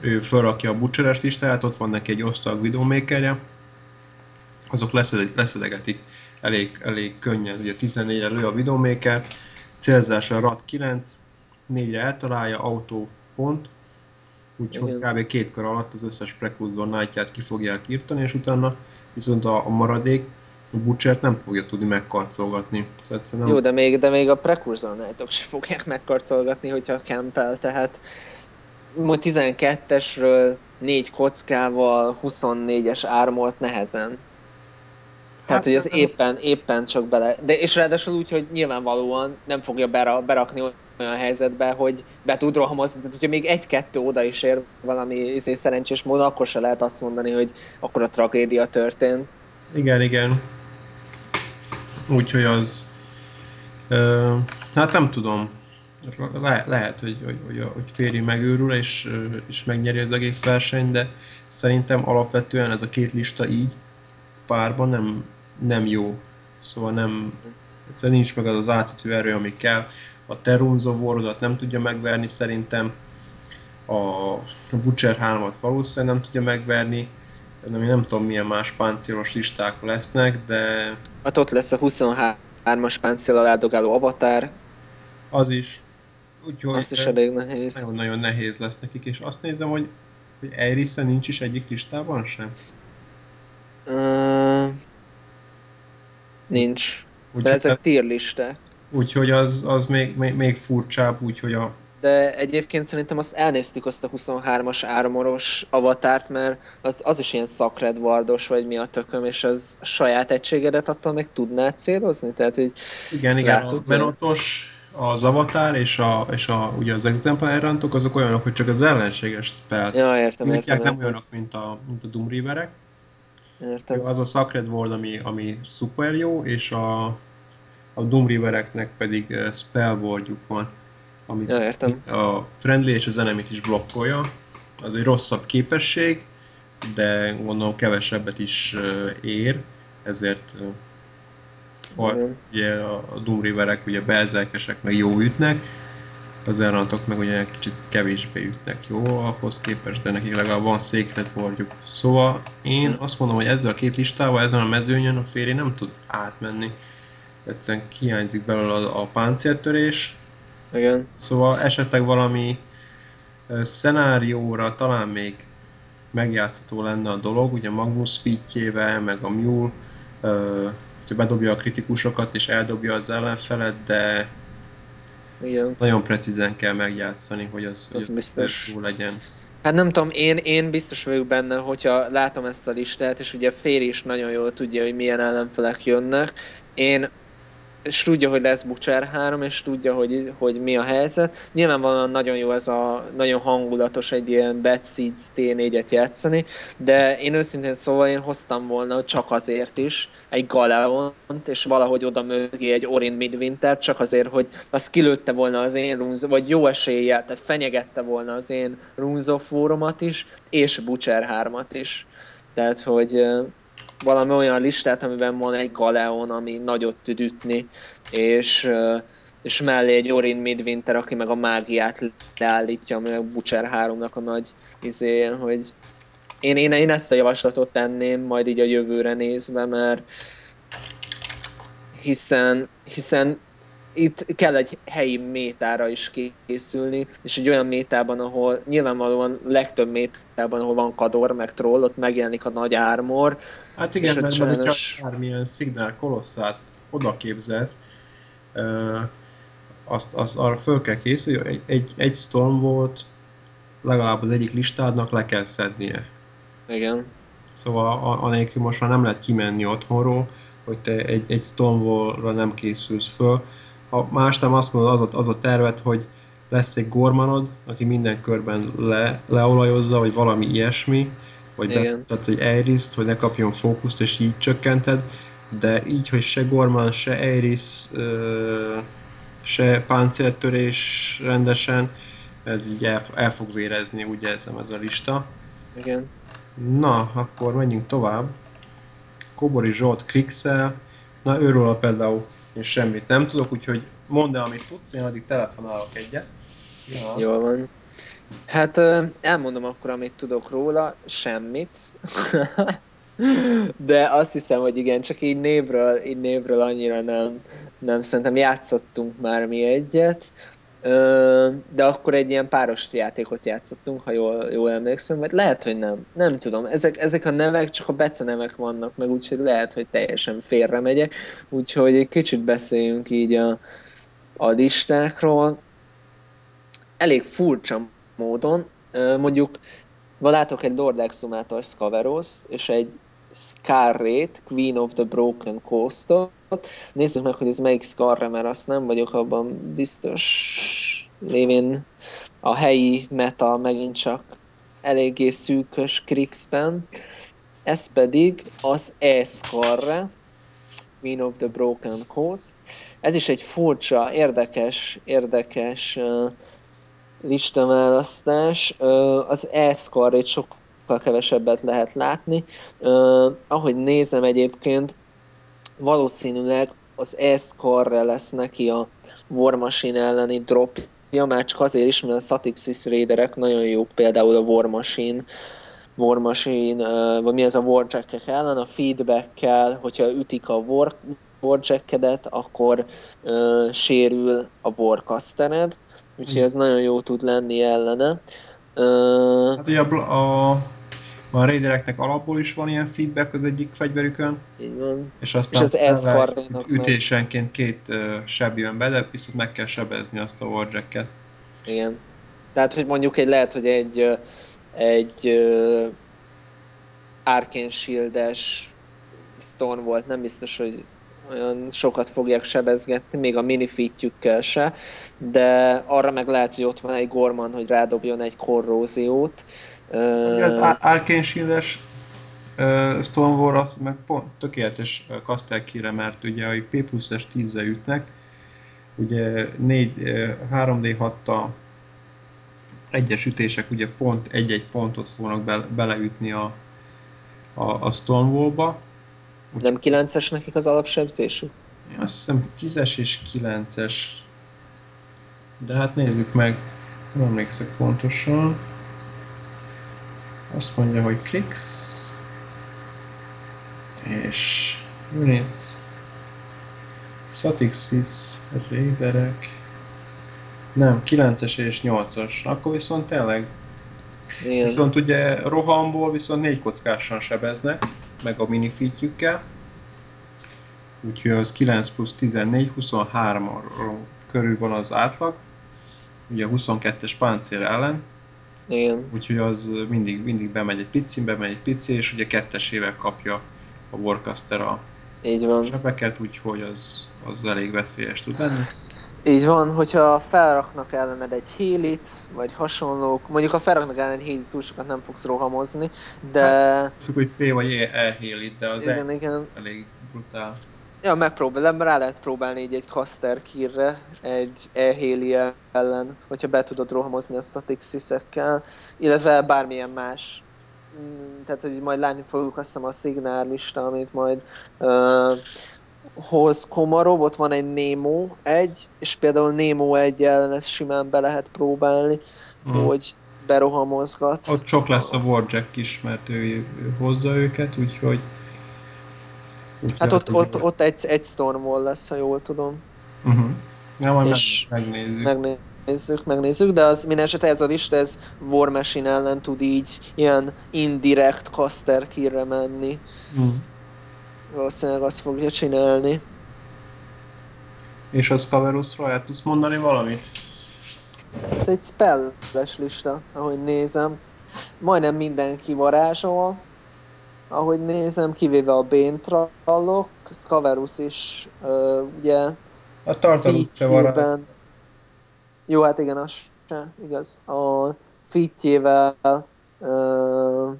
A: ő felrakja a butcheres listáját, ott van neki egy osztag videomakerje, azok leszedegetik. Elég, elég könnyen, ugye 14-re lő a videomaker, célzásra RAT 9, 4-re eltalálja, autó pont, úgyhogy kb. két kör alatt az összes Precursor Knight-ját ki fogják írtani, és utána viszont a, a maradék a Butchert nem fogja tudni megkarcolgatni.
B: Szóval nem... Jó, de még, de még a Precursor knight sem fogják megkarcolgatni, hogyha Campbell, tehát majd 12-esről 4 kockával, 24-es ármolt nehezen. Tehát, hát, hogy az éppen, éppen csak bele... De és ráadásul úgy, hogy nyilvánvalóan nem fogja berakni olyan helyzetbe, hogy be tud rohamozni. Tehát, hogyha még egy-kettő oda is ér valami izé, szerencsés módon, akkor se lehet azt mondani, hogy akkor a tragédia történt.
A: Igen, igen. Úgyhogy az... Uh, hát nem tudom. Le, lehet, hogy, hogy, hogy, hogy Féri megőrül és, és megnyeri az egész versenyt, de szerintem alapvetően ez a két lista így párban nem, nem jó. Szóval nem, egyszerűen nincs meg az az átütő erő, ami kell. A Terunzo nem tudja megverni szerintem. A Butcher 3-at valószínűleg nem tudja megverni. Nem, nem tudom milyen más páncélos listák lesznek, de...
B: Hát ott lesz a 23-as páncél eldogáló avatár.
A: Az is.
B: Úgyhogy azt is elég nehéz.
A: Nagyon-nagyon nehéz lesz nekik, és azt nézem, hogy, hogy Eirisen nincs is egyik listában sem.
B: Uh, nincs. Úgy, De ezek tier listák.
A: Úgyhogy az, az még, még, még furcsább, úgyhogy a...
B: De egyébként szerintem azt elnéztük azt a 23-as ármoros avatárt, mert az, az is ilyen szakredvardos, vagy mi a tököm, és az saját egységedet attól meg tudná célozni? Tehát, hogy
A: igen, igen, a Benotos, az avatár és, a, és a, ugye az exemplar azok olyanok, hogy csak az ellenséges spell.
B: Ja, értem, értem,
A: értem. Nem olyanok, mint a, mint a Doom Reaverek. Értem. Az a Sacred World, ami, ami szuper jó, és a, a Doom Rivereknek pedig uh, Spell Wardjuk van, amit
B: ja, értem.
A: a Friendly és az enemy is blokkolja. Az egy rosszabb képesség, de gondolom kevesebbet is ér, ezért uh, ugye a Doom Riverek ugye belzelkesek, meg jó ütnek, az elrantok meg ugye kicsit kevésbé ütnek jó ahhoz képest, de nekik legalább van székret bordjuk. Szóval én azt mondom, hogy ezzel a két listával, ezen a mezőnyön a féri nem tud átmenni. Egyszerűen hiányzik belőle a, a páncéltörés.
B: Igen.
A: Szóval esetleg valami szenárióra talán még megjátszható lenne a dolog, ugye Magnus fitjével, meg a Mule, hogyha bedobja a kritikusokat és eldobja az ellenfelet, de
B: igen.
A: Nagyon precízen kell megjátszani, hogy az,
B: az hogy biztos.
A: jó legyen.
B: Hát nem tudom, én, én biztos vagyok benne, hogyha látom ezt a listát, és ugye Fér is nagyon jól tudja, hogy milyen ellenfelek jönnek. Én és tudja, hogy lesz Butcher 3, és tudja, hogy, hogy mi a helyzet. Nyilvánvalóan nagyon jó ez a, nagyon hangulatos egy ilyen Bad Seeds T4-et játszani, de én őszintén szóval én hoztam volna csak azért is egy Galeont, és valahogy oda mögé egy Orin Midwinter, csak azért, hogy az kilőtte volna az én Runzo, vagy jó eséllyel, tehát fenyegette volna az én Runzo fórumat is, és Butcher 3-at is. Tehát, hogy valami olyan listát, amiben van egy Galeon, ami nagyot tud ütni, és, és mellé egy Orin Midwinter, aki meg a mágiát leállítja, ami a Butcher 3-nak a nagy izéjén, hogy én, én, én ezt a javaslatot tenném majd így a jövőre nézve, mert hiszen, hiszen itt kell egy helyi métára is készülni, és egy olyan métában, ahol nyilvánvalóan legtöbb métában, ahol van kador, meg troll, ott megjelenik a nagy ármor.
A: Hát igen, mert sajnos... bármilyen szignál kolosszát oda képzelsz, azt, azt arra föl kell készülni, hogy egy, egy, egy storm volt, legalább az egyik listádnak le kell szednie.
B: Igen.
A: Szóval anélkül most már nem lehet kimenni otthonról, hogy te egy, egy Stonewall-ra nem készülsz föl. Ha más nem azt mondod, az a, az a tervet, hogy lesz egy gormanod, aki minden körben le, leolajozza, vagy valami ilyesmi, vagy
B: Igen.
A: tehát, hogy Eiris, hogy ne kapjon fókuszt, és így csökkented, de így, hogy se Gorman, se Eiris, se páncéltörés rendesen, ez így el, el fog vérezni, úgy érzem ez a lista.
B: Igen.
A: Na, akkor menjünk tovább. Kobori Zsolt Krixel. Na, őről például én semmit nem tudok, úgyhogy mondd el, amit tudsz, én addig telefonálok egyet.
B: Ja. Jól van. Hát elmondom akkor, amit tudok róla, semmit. *laughs* De azt hiszem, hogy igen, csak így névről, így névről annyira nem, nem szerintem játszottunk már mi egyet. De akkor egy ilyen páros játékot játszottunk, ha jól, jól emlékszem, vagy lehet, hogy nem. Nem tudom. Ezek, ezek a nevek csak a nevek vannak meg, úgyhogy lehet, hogy teljesen félre megyek. Úgyhogy egy kicsit beszéljünk így a, a listákról. Elég furcsa módon, mondjuk látok egy Lord Exhumator Scaveros-t, és egy Scarrét, Queen of the Broken Coast-ot. Nézzük meg, hogy ez melyik Scarre, mert azt nem vagyok abban biztos lévén a helyi meta megint csak eléggé szűkös Krixben. Ez pedig az E-Scarre, Queen of the Broken Coast. Ez is egy furcsa, érdekes, érdekes uh, listaválasztás. Uh, az E-Scarre sok sokkal kevesebbet lehet látni. Uh, ahogy nézem egyébként, valószínűleg az ezt karra lesz neki a War Machine elleni dropja, már csak azért is, mert a Satixis Raiderek nagyon jók, például a War Machine, War Machine, uh, vagy mi ez a Warjack ellen, a feedbackkel, hogyha ütik a War, Warjackedet, akkor uh, sérül a Warcastered, úgyhogy ez nagyon jó tud lenni ellene.
A: Uh, hát ugye a, a a raidereknek alapból is van ilyen feedback az egyik fegyverükön.
B: Így van.
A: És aztán és az ütésenként két uh, seb jön be, de viszont meg kell sebezni azt a warjacket.
B: Igen. Tehát, hogy mondjuk egy lehet, hogy egy, egy uh, Arcane Shield-es Storm volt, nem biztos, hogy olyan sokat fogják sebezgetni, még a minifitjükkel se, de arra meg lehet, hogy ott van egy Gorman, hogy rádobjon egy korróziót,
A: az Arcane Shield-es uh, az meg pont tökéletes kire, mert ugye a P plusz-es 10 ütnek, ugye 4, 3D6-ta egyes ütések ugye pont egy-egy pontot fognak be, beleütni a, a, a Stonewall-ba.
B: Nem 9-es nekik az alapsebzésük?
A: Azt hiszem 10-es és 9-es. De hát nézzük meg, nem emlékszek pontosan. Azt mondja, hogy clicks és units Satixis raiderek nem, 9-es és 8-as. Akkor viszont tényleg Igen. Viszont ugye rohamból viszont 4 kockásan sebeznek, meg a minifitjükkel. Úgyhogy az 9 plusz 14, 23 körül van az átlag. Ugye a 22-es páncél ellen.
B: Igen.
A: Úgyhogy az mindig, mindig bemegy egy picin, bemegy egy pici, és ugye kettesével kapja a Warcaster a
B: Így van.
A: sebeket, úgyhogy az, az elég veszélyes tud lenni.
B: Így van, hogyha felraknak ellened egy hélit, vagy hasonlók, mondjuk ha felraknak ellen egy hélit, túl sokat nem fogsz rohamozni, de... Hát,
A: csak hogy P vagy E hélit, de az
B: igen, e igen.
A: elég brutál.
B: Ja, megpróbálom, rá lehet próbálni így egy caster kírre, egy e ellen, hogyha be tudod rohamozni a statixisekkel, illetve bármilyen más. Mm, tehát, hogy majd látni fogjuk azt hiszem a szignál lista, amit majd uh, hoz Komarov, ott van egy Nemo egy, és például Nemo egy ellen ezt simán be lehet próbálni, hmm. hogy berohamozgat.
A: Ott sok lesz a Warjack is, mert ő, ő hozza őket, úgyhogy
B: úgy hát ott, ott, ott egy, egy Stormwall lesz, ha jól tudom.
A: Uh-huh. Ja, majd és megnézzük.
B: Megnézzük, megnézzük, de az minden esetre ez a lista, ez War Machine ellen tud így ilyen indirect caster kire menni. Uh-huh. Valószínűleg azt fogja csinálni.
A: És az Caverusról el tudsz mondani valamit?
B: Ez egy spell lista, ahogy nézem. Majdnem mindenki varázsol, ahogy nézem, kivéve a Béntrallok, Scaverus is uh, ugye
A: a tartaluk se van
B: Jó, hát igen, az se, igaz. A fitjével uh,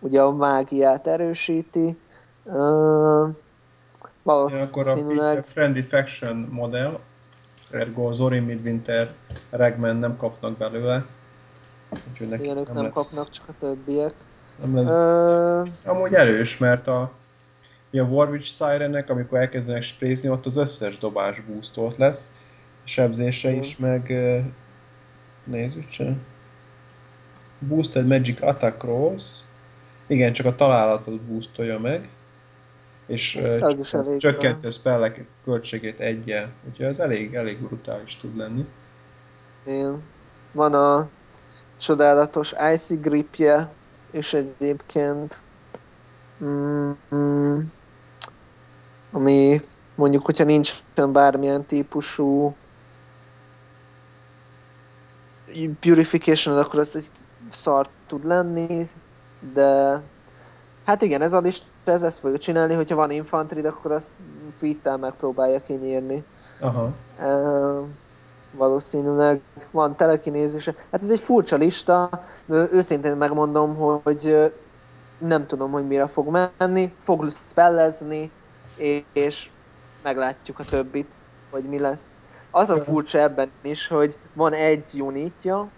B: ugye a mágiát erősíti. Uh,
A: valószínűleg... Akkor a Friendly Faction modell, ergo Zorin Midwinter, Regman nem kapnak belőle.
B: Úgyhogy Igen, ők nem, nem lesz... kapnak, csak a többiek.
A: Nem lesz... Ö... Amúgy erős, mert a, a Warwitch Sirennek, amikor elkezdenek sprézni, ott az összes dobás boostolt lesz. Sebzése Igen. is, meg... Nézzük csak. Boosted Magic Attack Rolls. Igen, csak a találatot boostolja meg. És
B: az is elég
A: csökkenti a spellek költségét egyel. Úgyhogy ez elég, elég brutális tud lenni.
B: Igen. Van a csodálatos Icy Gripje, és egyébként mm, ami mondjuk, hogyha nincs bármilyen típusú purification akkor az egy szart tud lenni, de hát igen, ez a lista, ez ezt fogja csinálni, hogyha van infantry, akkor azt fittel megpróbálja kinyírni.
A: Aha.
B: Uh, valószínűleg van telekinézése. Hát ez egy furcsa lista, őszintén megmondom, hogy nem tudom, hogy mire fog menni, fog spellezni, és meglátjuk a többit, hogy mi lesz. Az a furcsa ebben is, hogy van egy unitja,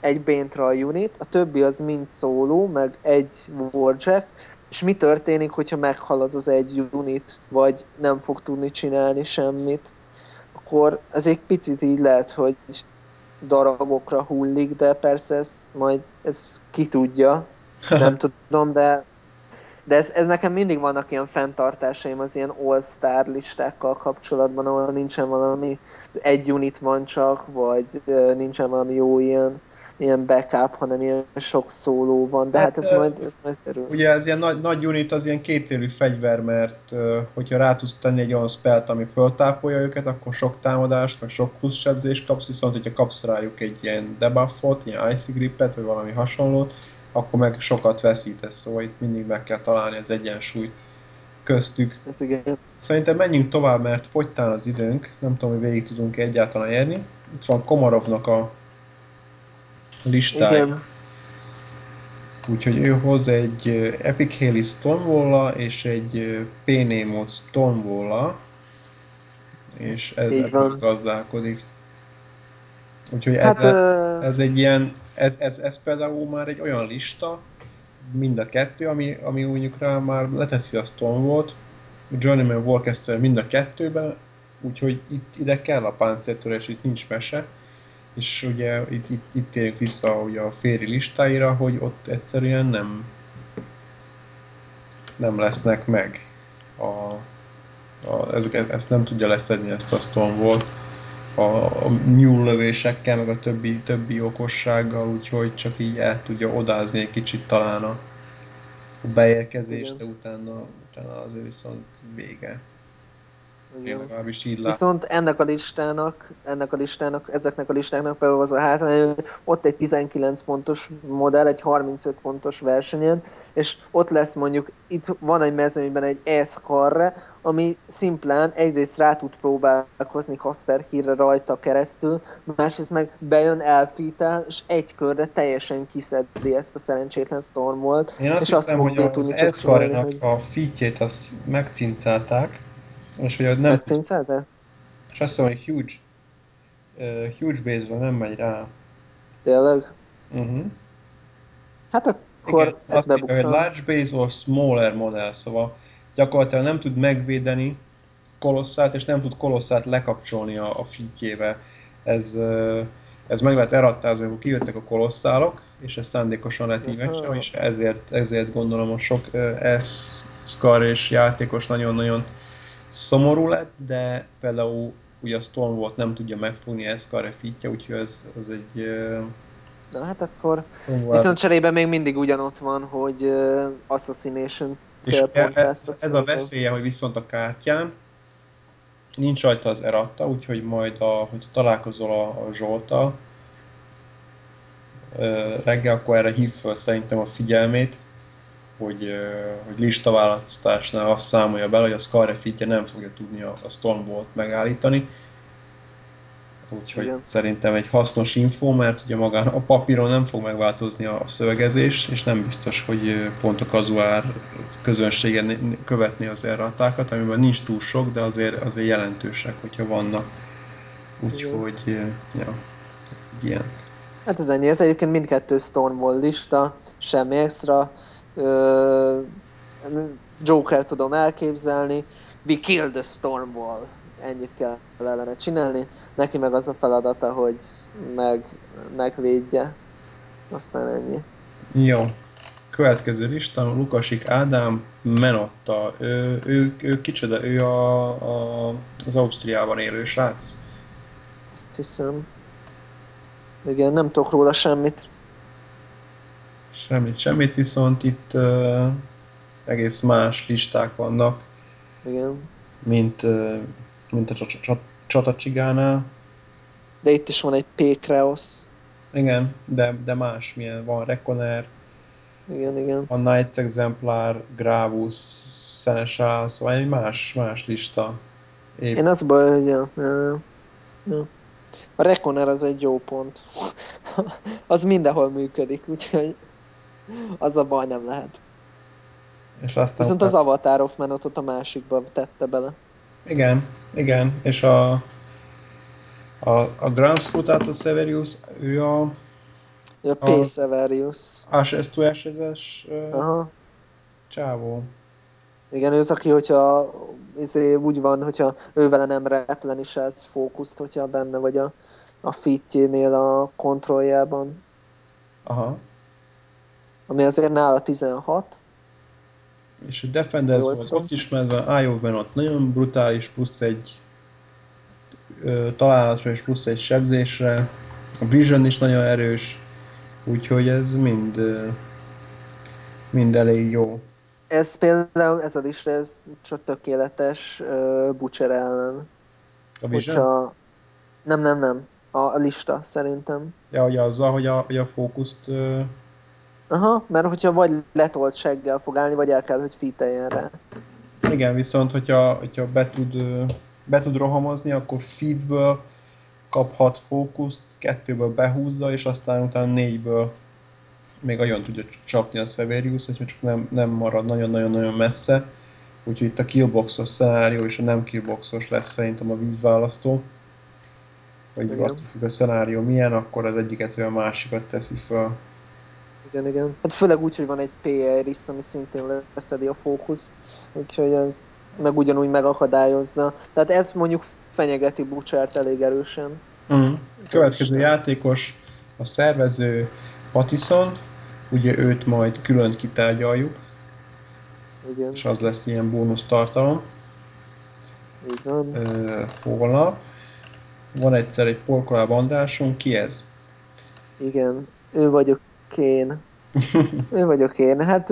B: egy Bentral unit, a többi az mind szóló, meg egy Warjack, és mi történik, hogyha meghal az az egy unit, vagy nem fog tudni csinálni semmit akkor ez egy picit így lehet, hogy darabokra hullik, de persze ez majd ez ki tudja, *laughs* nem tudom, de de ez, ez nekem mindig vannak ilyen fenntartásaim az ilyen all-star listákkal kapcsolatban, ahol nincsen valami, egy unit van csak, vagy nincsen valami jó ilyen ilyen backup, hanem ilyen sok szóló van, de hát, hát ez, majd, ez majd kerül.
A: Ugye ez ilyen nagy, nagy unit az ilyen kétélű fegyver, mert hogyha rá tudsz tenni egy olyan spelt, ami föltápolja őket, akkor sok támadást, meg sok plusz sebzést kapsz, viszont hogyha kapsz rájuk egy ilyen debuffot, ilyen icy gripet, vagy valami hasonlót, akkor meg sokat veszítesz, szóval itt mindig meg kell találni az egyensúlyt köztük.
B: Hát igen.
A: Szerintem menjünk tovább, mert fogytán az időnk, nem tudom, hogy végig tudunk -e egyáltalán érni. Itt van Komarovnak a listája. Igen. Úgyhogy ő hoz egy Epic Haley Stonewall és egy Pénémot Stonewall és ezzel gazdálkodik. Úgyhogy hát, ez, uh... ez egy ilyen, ez, ez, ez például már egy olyan lista, mind a kettő, ami, ami mondjuk rá már leteszi a Stonewall-t, Journeyman Warcaster mind a kettőben, úgyhogy itt, ide kell a páncéltörés, itt nincs mese és ugye itt, itt, itt térjünk vissza ugye a féri listáira, hogy ott egyszerűen nem nem lesznek meg a, a ezek, ezt nem tudja leszedni ezt a Stonewall a, a mule lövésekkel, meg a többi, többi okossággal, úgyhogy csak így el tudja odázni egy kicsit talán a, a beérkezést, de utána, utána azért viszont vége.
B: Így Viszont ennek a listának, ennek a listának, ezeknek a listáknak például az a hátrány, hogy ott egy 19 pontos modell, egy 35 pontos versenyen, és ott lesz mondjuk, itt van egy mezőnyben egy eszkarre, ami szimplán egyrészt rá tud próbálkozni Kaster hírre rajta keresztül, másrészt meg bejön elfítel, és egy körre teljesen kiszedi ezt a szerencsétlen Stormwall-t.
A: Én azt és hiszem, azt hogy az Eszkarre-nak hogy... a fitjét azt megcincálták, és hogy nem...
B: Megcincálták?
A: És azt mondom, hogy huge, uh, huge base nem megy rá.
B: Tényleg?
A: Uh-huh.
B: Hát akkor Igen, ez bebuktam. Hogy
A: large base or smaller modell, szóval gyakorlatilag nem tud megvédeni kolosszát, és nem tud kolosszát lekapcsolni a, a fitjével. Ez, ez meg lehet erattázni, amikor kijöttek a kolosszálok, és ez szándékosan lett uh-huh. és ezért, ezért gondolom, hogy sok S, Scar és játékos nagyon-nagyon szomorú lett, de például ugye a Storm volt nem tudja megfogni Escarre fitje, úgyhogy ez, az egy...
B: Na hát akkor... Viszont cserébe még mindig ugyanott van, hogy uh, Assassination célpont
A: e- lesz. Ez, ez a veszélye, hogy viszont a kártyán nincs rajta az eratta, úgyhogy majd, a, hogy találkozol a, a Zsolta reggel, akkor erre hív fel szerintem a figyelmét, hogy, hogy listaválasztásnál azt számolja bele, hogy a Scarefitje nem fogja tudni a, a Stonewall-t megállítani. Úgyhogy Igen. szerintem egy hasznos info, mert ugye magán a papíron nem fog megváltozni a szövegezés, és nem biztos, hogy pont a kazuár közönségen követni az erratákat, amiben nincs túl sok, de azért, azért jelentősek, hogyha vannak. Úgyhogy, ja, ez ilyen.
B: Hát ez ennyi, ez egyébként mindkettő Stonewall lista, semmi extra. Joker tudom elképzelni. We kill the Stormwall. Ennyit kell ellene csinálni. Neki meg az a feladata, hogy meg, megvédje. Aztán ennyi.
A: Jó. Következő lista, Lukasik Ádám Menotta. Ő, ő, ő kicsoda? Ő a, a, az Ausztriában élő srác?
B: Azt hiszem. Igen, nem tudok róla semmit.
A: Semmit, semmit, viszont itt uh, egész más listák vannak.
B: Igen.
A: Mint, uh, mint a csatacsigánál.
B: De itt is van egy P-Kreos.
A: Igen, de, de más, milyen van Reconer.
B: Igen, igen.
A: A Knights Exemplar, Gravus, Seneschal, szóval egy más, más lista.
B: Épp. Én az baj, hogy ja, ja, ja. A Reconer az egy jó pont. *laughs* az mindenhol működik, úgyhogy az a baj nem lehet. És aztán Viszont az Avatar of Menotot a másikba tette bele.
A: Igen, igen, és a, a, a Grand Scrutato Severius, ő a...
B: A P. A, Severius.
A: HS2-es Aha. csávó.
B: Igen, ő az, aki, hogyha izé, úgy van, hogyha ő vele nem ez fókuszt, hogyha benne vagy a, a fitjénél a kontrolljában.
A: Aha.
B: Ami azért nála 16.
A: És a Defenders volt ott is medve, Iowa ott nagyon brutális, plusz egy ö, találatra és plusz egy sebzésre. A Vision is nagyon erős, úgyhogy ez mind, ö, mind elég jó.
B: Ez például, ez a lista, ez csak tökéletes uh, Butcher ellen.
A: A Vision? Hogyha...
B: Nem, nem, nem. A, a lista, szerintem.
A: Ja, hogy azzal, hogy a, hogy a fókuszt... Uh...
B: Aha, mert hogyha vagy letolt seggel fog állni, vagy el kell, hogy fiteljen rá.
A: Igen, viszont hogyha, hogyha be, tud, be tud rohamozni, akkor feedből kaphat fókuszt, kettőből behúzza, és aztán utána négyből még olyan tudja csapni a Severius, hogyha csak nem, nem marad nagyon-nagyon-nagyon messze. Úgyhogy itt a killboxos szenárió és a nem killboxos lesz szerintem a vízválasztó. Vagy attól függ a szenárió milyen, akkor az egyiket vagy a másikat teszi fel.
B: Igen, igen. Hát főleg úgy, hogy van egy PR is, ami szintén leszedi a fókuszt, úgyhogy ez meg ugyanúgy megakadályozza. Tehát ez mondjuk fenyegeti Bucsert elég erősen.
A: Mm. Következő játékos a szervező Patison, ugye őt majd külön kitárgyaljuk.
B: Igen.
A: És az lesz ilyen bónusz tartalom.
B: Így van.
A: Ö, holnap. Van egyszer egy porkoláb Andrásunk, ki ez?
B: Igen, ő vagyok én. *laughs* ő vagyok én. Hát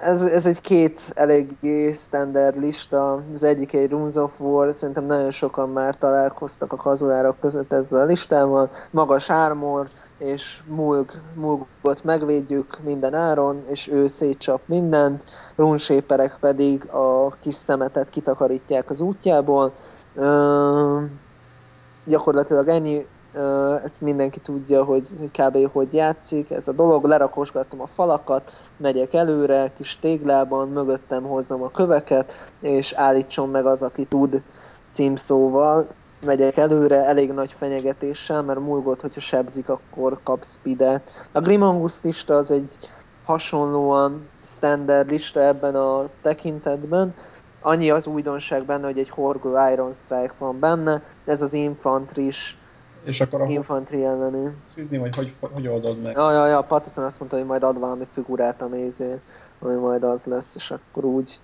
B: ez, ez egy két eléggé standard lista, az egyik egy Runes of War, szerintem nagyon sokan már találkoztak a kazuárok között ezzel a listával, magas armor, és Mulg, Mulgot megvédjük minden áron, és ő szétcsap mindent, runséperek pedig a kis szemetet kitakarítják az útjából. Ö, gyakorlatilag ennyi, ezt mindenki tudja, hogy kb. hogy játszik ez a dolog, lerakosgatom a falakat, megyek előre, kis téglában, mögöttem hozzam a köveket, és állítson meg az, aki tud címszóval, megyek előre elég nagy fenyegetéssel, mert múlgott, hogyha sebzik, akkor kap speedet. A Grimangus lista az egy hasonlóan standard lista ebben a tekintetben. Annyi az újdonság benne, hogy egy Horgol Iron Strike van benne, ez az infantris
A: és akkor a
B: infantry elleni.
A: Fűzni, vagy hogy, hogy oldod meg?
B: Ja, ja, ja, Pattison azt mondta, hogy majd ad valami figurát, ami, izé, ami majd az lesz, és akkor úgy,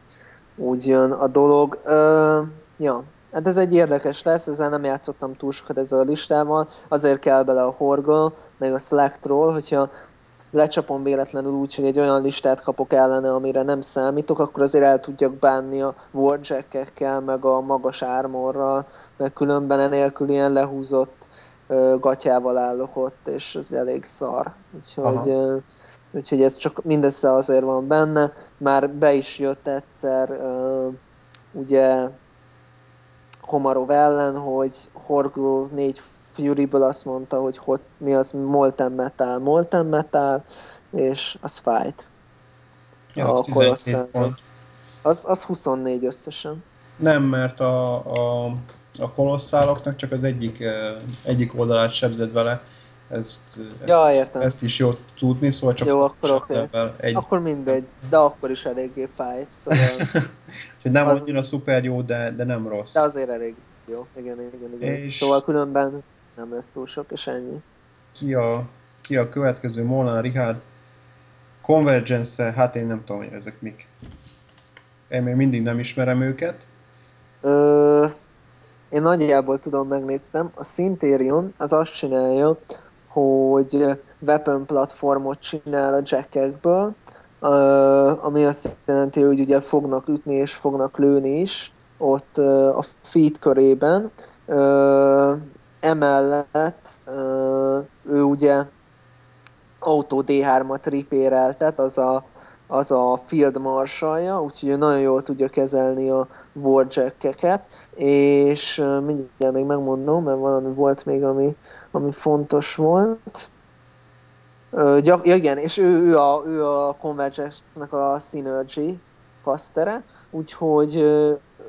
B: úgy jön a dolog. Ö, ja, Hát ez egy érdekes lesz, ezzel nem játszottam túl sokat ezzel a listával, azért kell bele a Horgol, meg a Slack-ról, hogyha lecsapom véletlenül úgy, hogy egy olyan listát kapok ellene, amire nem számítok, akkor azért el tudjak bánni a warjack meg a magas ármorral, meg különben enélkül ilyen lehúzott gatyával állok ott, és ez elég szar. Úgyhogy uh, úgyhogy ez csak mindössze azért van benne. Már be is jött egyszer ugye Komarov ellen, hogy Horgul 4 Furyből azt mondta, hogy hot, mi az Molten Metal, Molten Metal, és az fájt.
A: Ja, a Colossal.
B: Az, az 24 összesen.
C: Nem, mert a, a, a kolosszáloknak csak az egyik, egyik oldalát sebzed vele, ezt,
B: ja, értem.
C: ezt is jó tudni, szóval csak
B: jó, akkor oké. Okay. Egy... Akkor mindegy, de akkor is eléggé fáj, szóval... *laughs*
C: nem az... annyira szuper jó, de, de nem rossz.
B: De azért elég jó, igen, igen, igen. És... Szóval különben nem lesz túl sok, és ennyi.
C: Ki a, ki a következő? Molnár Richard. Convergence, hát én nem tudom, hogy ezek mik. Én még mindig nem ismerem őket.
B: Ö, én nagyjából tudom, megnéztem. A Syntherion az azt csinálja, hogy weapon platformot csinál a jackekből, ami azt jelenti, hogy ugye fognak ütni és fognak lőni is ott a feed körében. Emellett ő ugye autó D3-at ripéreltet, az a, az a field marsalja, úgyhogy nagyon jól tudja kezelni a warjackeket, és mindjárt még megmondom, mert valami volt még, ami, ami fontos volt. ja, igen, és ő, ő a, ő a Convergence-nek a Synergy kasztere, úgyhogy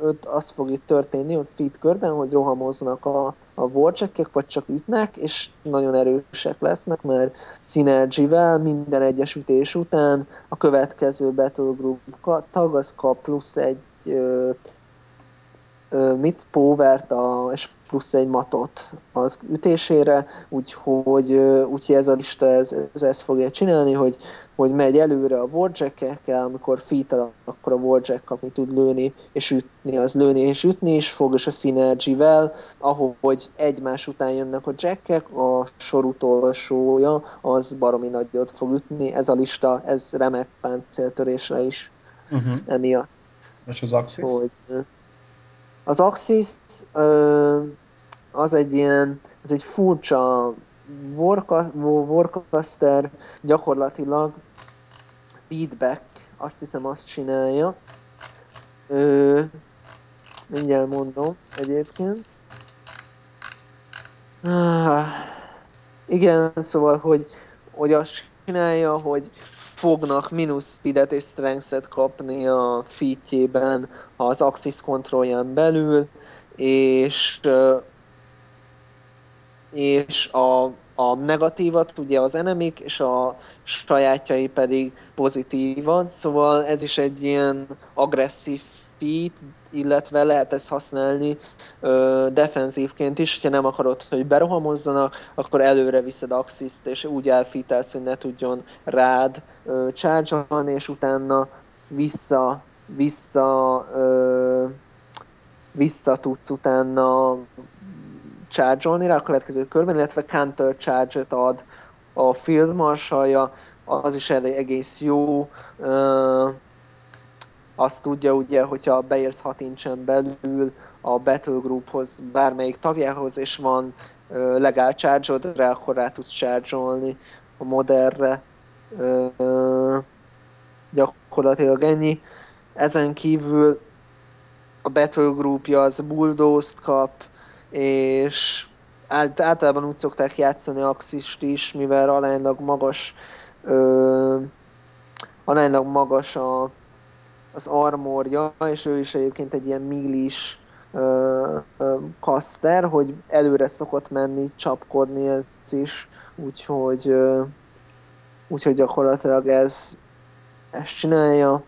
B: ott az fog itt történni, ott feed körben, hogy rohamoznak a, a warjackek, vagy csak ütnek, és nagyon erősek lesznek, mert Synergy-vel minden egyes ütés után a következő Battle Group tag az kap plusz egy ö, ö, mit, powert, a, és plusz egy matot az ütésére, úgyhogy, úgyhogy ez a lista ez, ez ezt fogja csinálni, hogy, hogy megy előre a warjack-ekkel, amikor fital, akkor a warjack kapni tud lőni és ütni, az lőni és ütni is fog, és a synergy-vel, ahogy egymás után jönnek a jackek, a sor utolsója az baromi nagyot fog ütni, ez a lista, ez remek páncéltörésre is uh-huh. emiatt.
C: És az Axis? Hogy,
B: az Axis az egy ilyen, ez egy furcsa Warcaster, gyakorlatilag feedback, azt hiszem azt csinálja. Ö, mindjárt mondom egyébként. Ah, igen, szóval, hogy, hogy azt csinálja, hogy fognak mínusz speedet és strength kapni a featjében az axis kontrollján belül, és és a, a negatívat ugye az enemik, és a sajátjai pedig pozitívan, szóval ez is egy ilyen agresszív feat, illetve lehet ezt használni ö, defenzívként is, hogyha nem akarod, hogy berohamozzanak, akkor előre viszed Axis-t, és úgy elfítelsz, hogy ne tudjon rád ö, charge és utána vissza, vissza, ö, vissza tudsz utána charge rá a következő körben, illetve counter charge-et ad a field marshalja, az is elég egész jó. Uh, azt tudja ugye, hogyha beérsz 6 incsen belül, a Battle Grouphoz, bármelyik tagjához, és van legál charge rá, akkor rá tudsz charge a modernre. Gyakorlatilag ennyi. Ezen kívül a Battle Groupja az bulldoze kap, és általában úgy szokták játszani Axist is, mivel aránylag magas ö, aránylag magas a, az armorja, és ő is egyébként egy ilyen millis kaster, hogy előre szokott menni, csapkodni ez is, úgyhogy, úgyhogy gyakorlatilag ez ezt csinálja.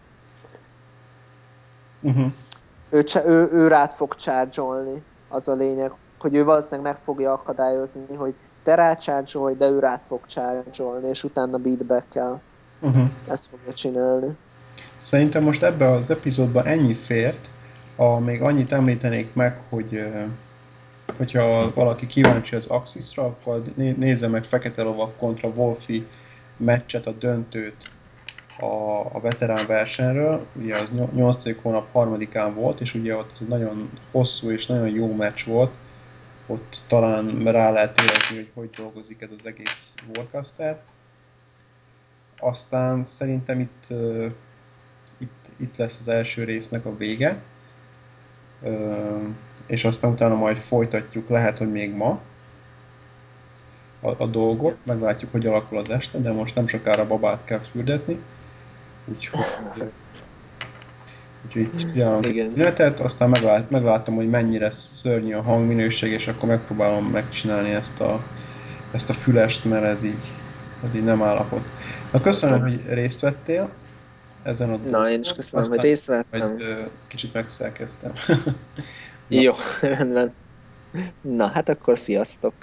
B: Uh-huh. Ő, ő, ő rád fog charge az a lényeg, hogy ő valószínűleg meg fogja akadályozni, hogy te rácsárcsolj, de ő rád fog csárcsolni, és utána beatback-kel. Uh-huh. Ezt fogja csinálni.
C: Szerintem most ebbe az epizódban ennyi fért, a, még annyit említenék meg, hogy hogyha valaki kíváncsi az Axisra, akkor nézze meg Fekete Lovak kontra Wolfi meccset, a döntőt a, a veterán versenyről. Ugye az 8. hónap harmadikán volt, és ugye ott ez nagyon hosszú és nagyon jó meccs volt. Ott talán rá lehet érezni, hogy hogy dolgozik ez az egész Warcaster
A: aztán szerintem itt, itt, lesz az első résznek a vége, és aztán utána majd folytatjuk, lehet, hogy még ma a, a dolgot, meglátjuk, hogy alakul az este, de most nem sokára babát kell fürdetni, úgyhogy Úgyhogy csinálom üzenetet, aztán meglát, megláttam, hogy mennyire szörnyű a hangminőség, és akkor megpróbálom megcsinálni ezt a, ezt a fülest, mert ez így, ez így nem állapot. Na köszönöm, hogy részt vettél ezen a.
B: Na, én is köszönöm, aztán, hogy részt vettem. Hogy,
A: kicsit megszerkeztem. *laughs*
B: Jó, *laughs* rendben. Na, hát akkor sziasztok!